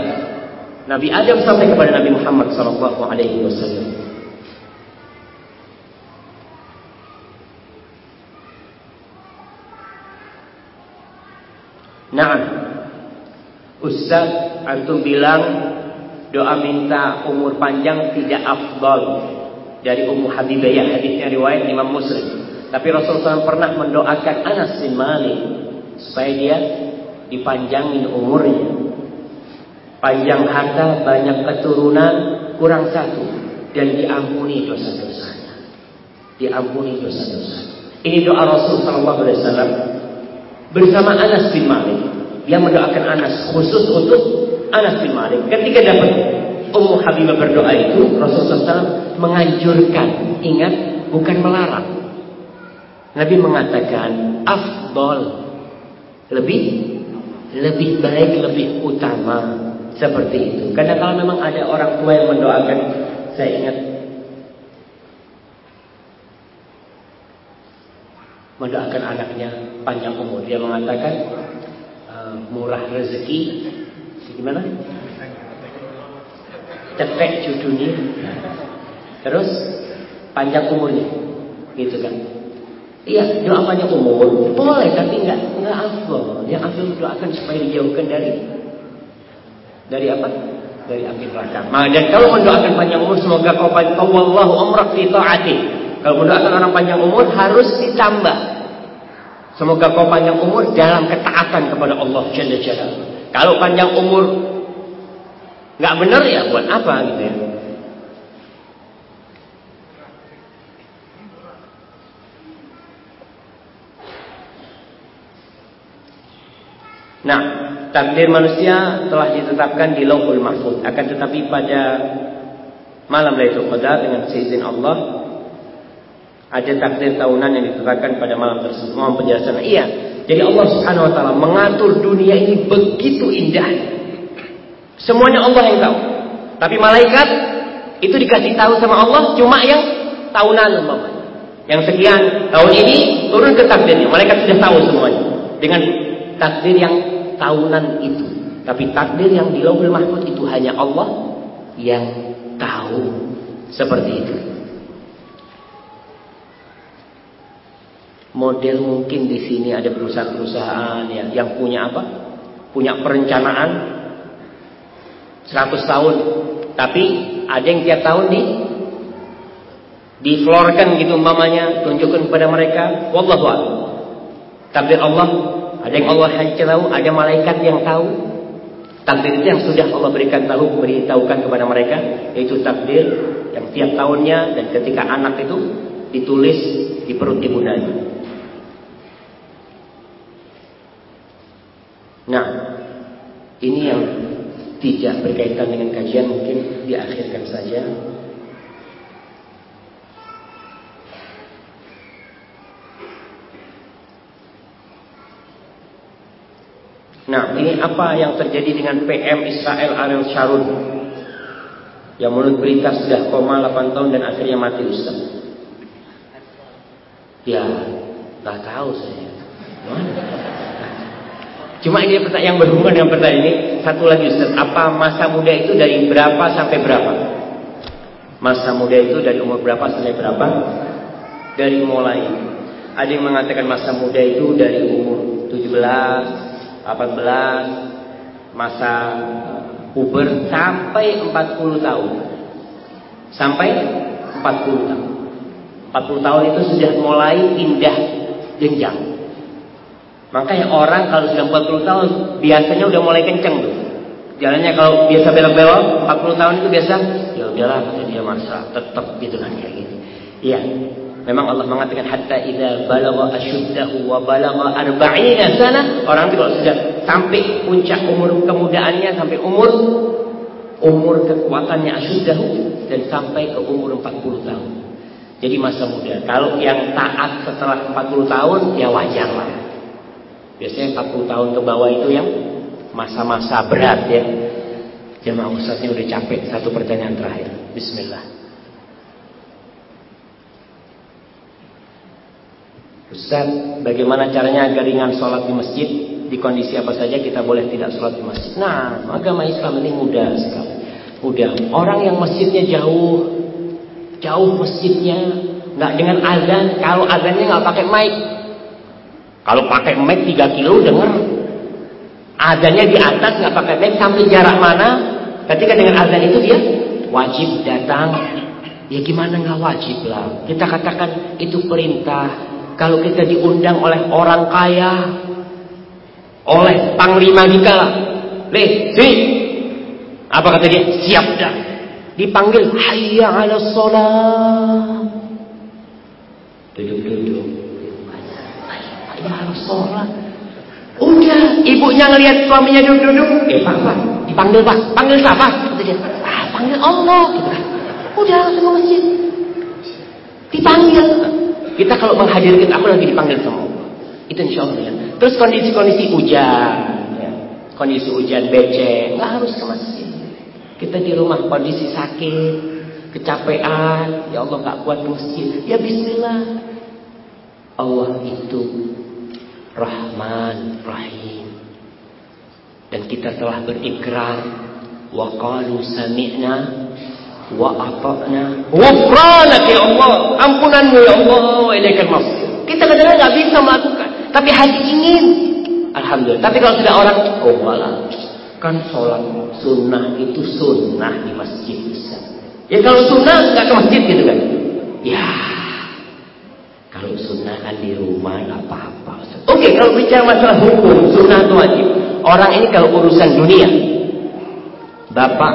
Nabi Adam sampai kepada Nabi Muhammad sallallahu alaihi wasallam. Nah, Ustaz antum bilang doa minta umur panjang tidak afdal dari Ummu Habibah hadisnya riwayat Imam Muslim. Tapi Rasulullah SAW pernah mendoakan Anas bin Malik supaya dia dipanjangin umurnya. Panjang harta, banyak keturunan, kurang satu dan diampuni dosa-dosanya. Diampuni dosa-dosanya. Ini doa Rasul sallallahu bersama Anas bin Malik. Dia mendoakan Anas khusus untuk Anas bin Malik. Ketika dapat Ummu Habibah berdoa itu, Rasulullah SAW menganjurkan, ingat bukan melarang. Nabi mengatakan afdol lebih lebih baik, lebih utama seperti itu. Karena kalau memang ada orang tua yang mendoakan, saya ingat mendoakan anaknya panjang umur. Dia mengatakan uh, murah rezeki, gimana? Cetek cucunya, terus panjang umurnya, gitu kan? Iya, doa panjang umur boleh, tapi nggak nggak afdol. Yang afdol doakan supaya dijauhkan dari dari apa? Dari api neraka. Dan kalau mendoakan panjang umur, semoga kau panjang wallahu umrak fi taati. Kalau mendoakan orang panjang umur harus ditambah. Semoga kau panjang umur dalam ketaatan kepada Allah Jalla Jalla. Kalau panjang umur nggak benar ya buat apa gitu ya? Nah, takdir manusia telah ditetapkan di Lauhul Mahfuz. Akan tetapi pada malam Lailatul Qadar dengan seizin Allah ada takdir tahunan yang ditetapkan pada malam tersebut. Mohon penjelasan. Iya. Jadi Allah Subhanahu wa taala mengatur dunia ini begitu indah. Semuanya Allah yang tahu. Tapi malaikat itu dikasih tahu sama Allah cuma yang tahunan umpamanya. Yang sekian tahun ini turun ke takdirnya. Malaikat sudah tahu semuanya. Dengan takdir yang tahunan itu. Tapi takdir yang di Lauhul Mahfuz itu hanya Allah yang tahu seperti itu. Model mungkin di sini ada perusahaan-perusahaan ya, yang punya apa? Punya perencanaan 100 tahun. Tapi ada yang tiap tahun di diflorkan gitu umpamanya, tunjukkan kepada mereka, wallahu Takdir Allah ada yang Allah hanya tahu, ada malaikat yang tahu. Takdir itu yang sudah Allah berikan tahu, beritahukan kepada mereka, yaitu takdir yang tiap tahunnya dan ketika anak itu ditulis di perut ibundanya. Nah, ini yang tidak berkaitan dengan kajian mungkin diakhirkan saja. Nah, ini apa yang terjadi dengan PM Israel Ariel Sharon? Yang menurut berita sudah koma 8 tahun dan akhirnya mati Ustaz. Ya, nggak tahu saya. Cuma ini yang berhubungan dengan pertanyaan ini. Satu lagi Ustaz, apa masa muda itu dari berapa sampai berapa? Masa muda itu dari umur berapa sampai berapa? Dari mulai. Ada yang mengatakan masa muda itu dari umur 17, 18 masa puber sampai 40 tahun. Sampai 40 tahun. 40 tahun itu sudah mulai pindah jenjang. Makanya orang kalau sudah 40 tahun biasanya udah mulai kenceng tuh. Jalannya kalau biasa belok-belok 40 tahun itu biasa ya udahlah kata dia masa tetap gitu kan kayak gitu. Iya. Memang Allah mengatakan hatta idza balagha asyuddahu wa balagha arba'ina sana, orang itu kalau sudah sampai puncak umur kemudaannya sampai umur umur kekuatannya asyuddahu dan sampai ke umur 40 tahun. Jadi masa muda. Kalau yang taat setelah 40 tahun ya wajar lah. Biasanya 40 tahun ke bawah itu yang masa-masa berat ya. Jemaah ustaznya udah capek. Satu pertanyaan terakhir. Bismillah. Ustaz, bagaimana caranya agar ringan sholat di masjid di kondisi apa saja kita boleh tidak sholat di masjid. Nah, agama Islam ini mudah sekali. Mudah. Orang yang masjidnya jauh, jauh masjidnya, nggak dengan azan. Kalau azannya nggak pakai mic, kalau pakai mic 3 kilo dengar. Azannya di atas nggak pakai mic sampai jarak mana? Ketika dengan azan itu dia wajib datang. Ya gimana nggak wajib lah. Kita katakan itu perintah. Kalau kita diundang oleh orang kaya, oleh panglima kita, le, sini. Apa kata dia? Siap dah. Dipanggil hayya 'ala shalah. Duduk-duduk. Hayya shalah. Udah, ibunya ngelihat suaminya duduk-duduk. Eh, Pak, Pak, dipanggil Pak. Panggil siapa? Kata dia. Ah, panggil Allah, gitu kan. Udah langsung ke masjid. Dipanggil. Kita kalau menghadirkan aku lagi dipanggil sama Allah. Itu insya Allah ya. Terus kondisi-kondisi hujan, ya. kondisi hujan becek, nggak harus ke masjid. Kita di rumah kondisi sakit, kecapean, ya Allah nggak kuat ke masjid. Ya Bismillah. Allah itu Rahman Rahim. Dan kita telah berikrar wa qalu sami'na wa ata'na. Ghufranak ya Allah ampunanmu ya Allah wa ilaikal kita kadang-kadang nggak bisa melakukan tapi hati ingin. Alhamdulillah. Tapi kalau sudah orang oh malah. Kan sholat sunnah itu sunnah di masjid bisa ya kalau sunnah nggak ke masjid gitu kan? Ya kalau sunnah kan di rumah nggak apa-apa oke kalau bicara masalah hukum sunnah itu wajib orang ini kalau urusan dunia bapak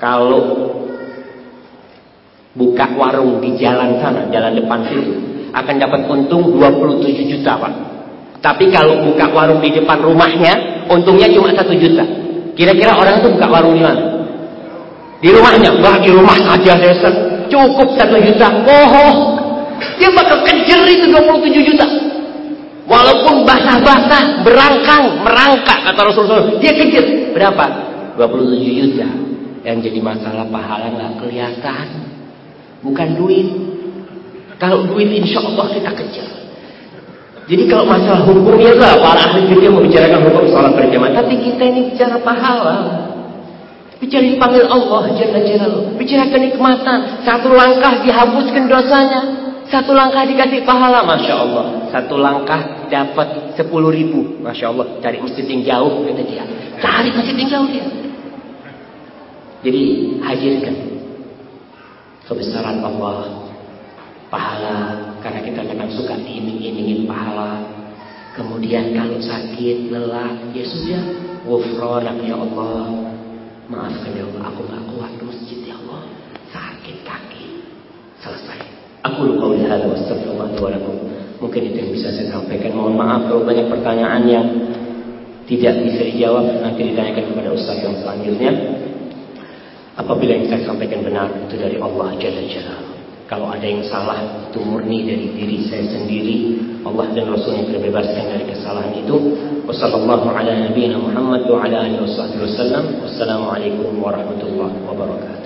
kalau buka warung di jalan sana, jalan depan situ, akan dapat untung 27 juta, Pak. Tapi kalau buka warung di depan rumahnya, untungnya cuma satu juta. Kira-kira orang itu buka warung di mana? Di rumahnya, wah di rumah saja desa, cukup satu juta. Oh, dia bakal kejar itu 27 juta. Walaupun basah-basah, berangkang, merangkak kata Rasulullah, dia kejar berapa? 27 juta. Yang jadi masalah pahala nggak kelihatan bukan duit. Kalau duit insya Allah kita kejar. Jadi kalau masalah hukum ya lah para ahli fikih membicarakan hukum sholat berjamaah, tapi kita ini bicara pahala. Bicara dipanggil Allah Jalla Jalla. Bicara kenikmatan. Satu langkah dihapuskan dosanya. Satu langkah dikasih pahala. Masya Allah. Satu langkah dapat sepuluh ribu. Masya Allah. Cari masjid yang jauh. Kata dia. Cari masjid yang jauh dia. Jadi hadirkan kebesaran Allah pahala karena kita memang suka diiming-imingin pahala kemudian kalau sakit lelah ya sudah wufranak ya Allah maafkan ya Allah aku gak kuat masjid ya Allah sakit kaki selesai aku lupa lihat wassalamualaikum mungkin itu yang bisa saya sampaikan mohon maaf kalau banyak pertanyaan yang tidak bisa dijawab nanti ditanyakan kepada Ustaz yang selanjutnya Apabila yang saya sampaikan benar itu dari Allah Jalla Jalla. Kalau ada yang salah itu murni dari diri saya sendiri. Allah dan Rasul yang terbebaskan dari kesalahan itu. Wassalamualaikum warahmatullahi wabarakatuh.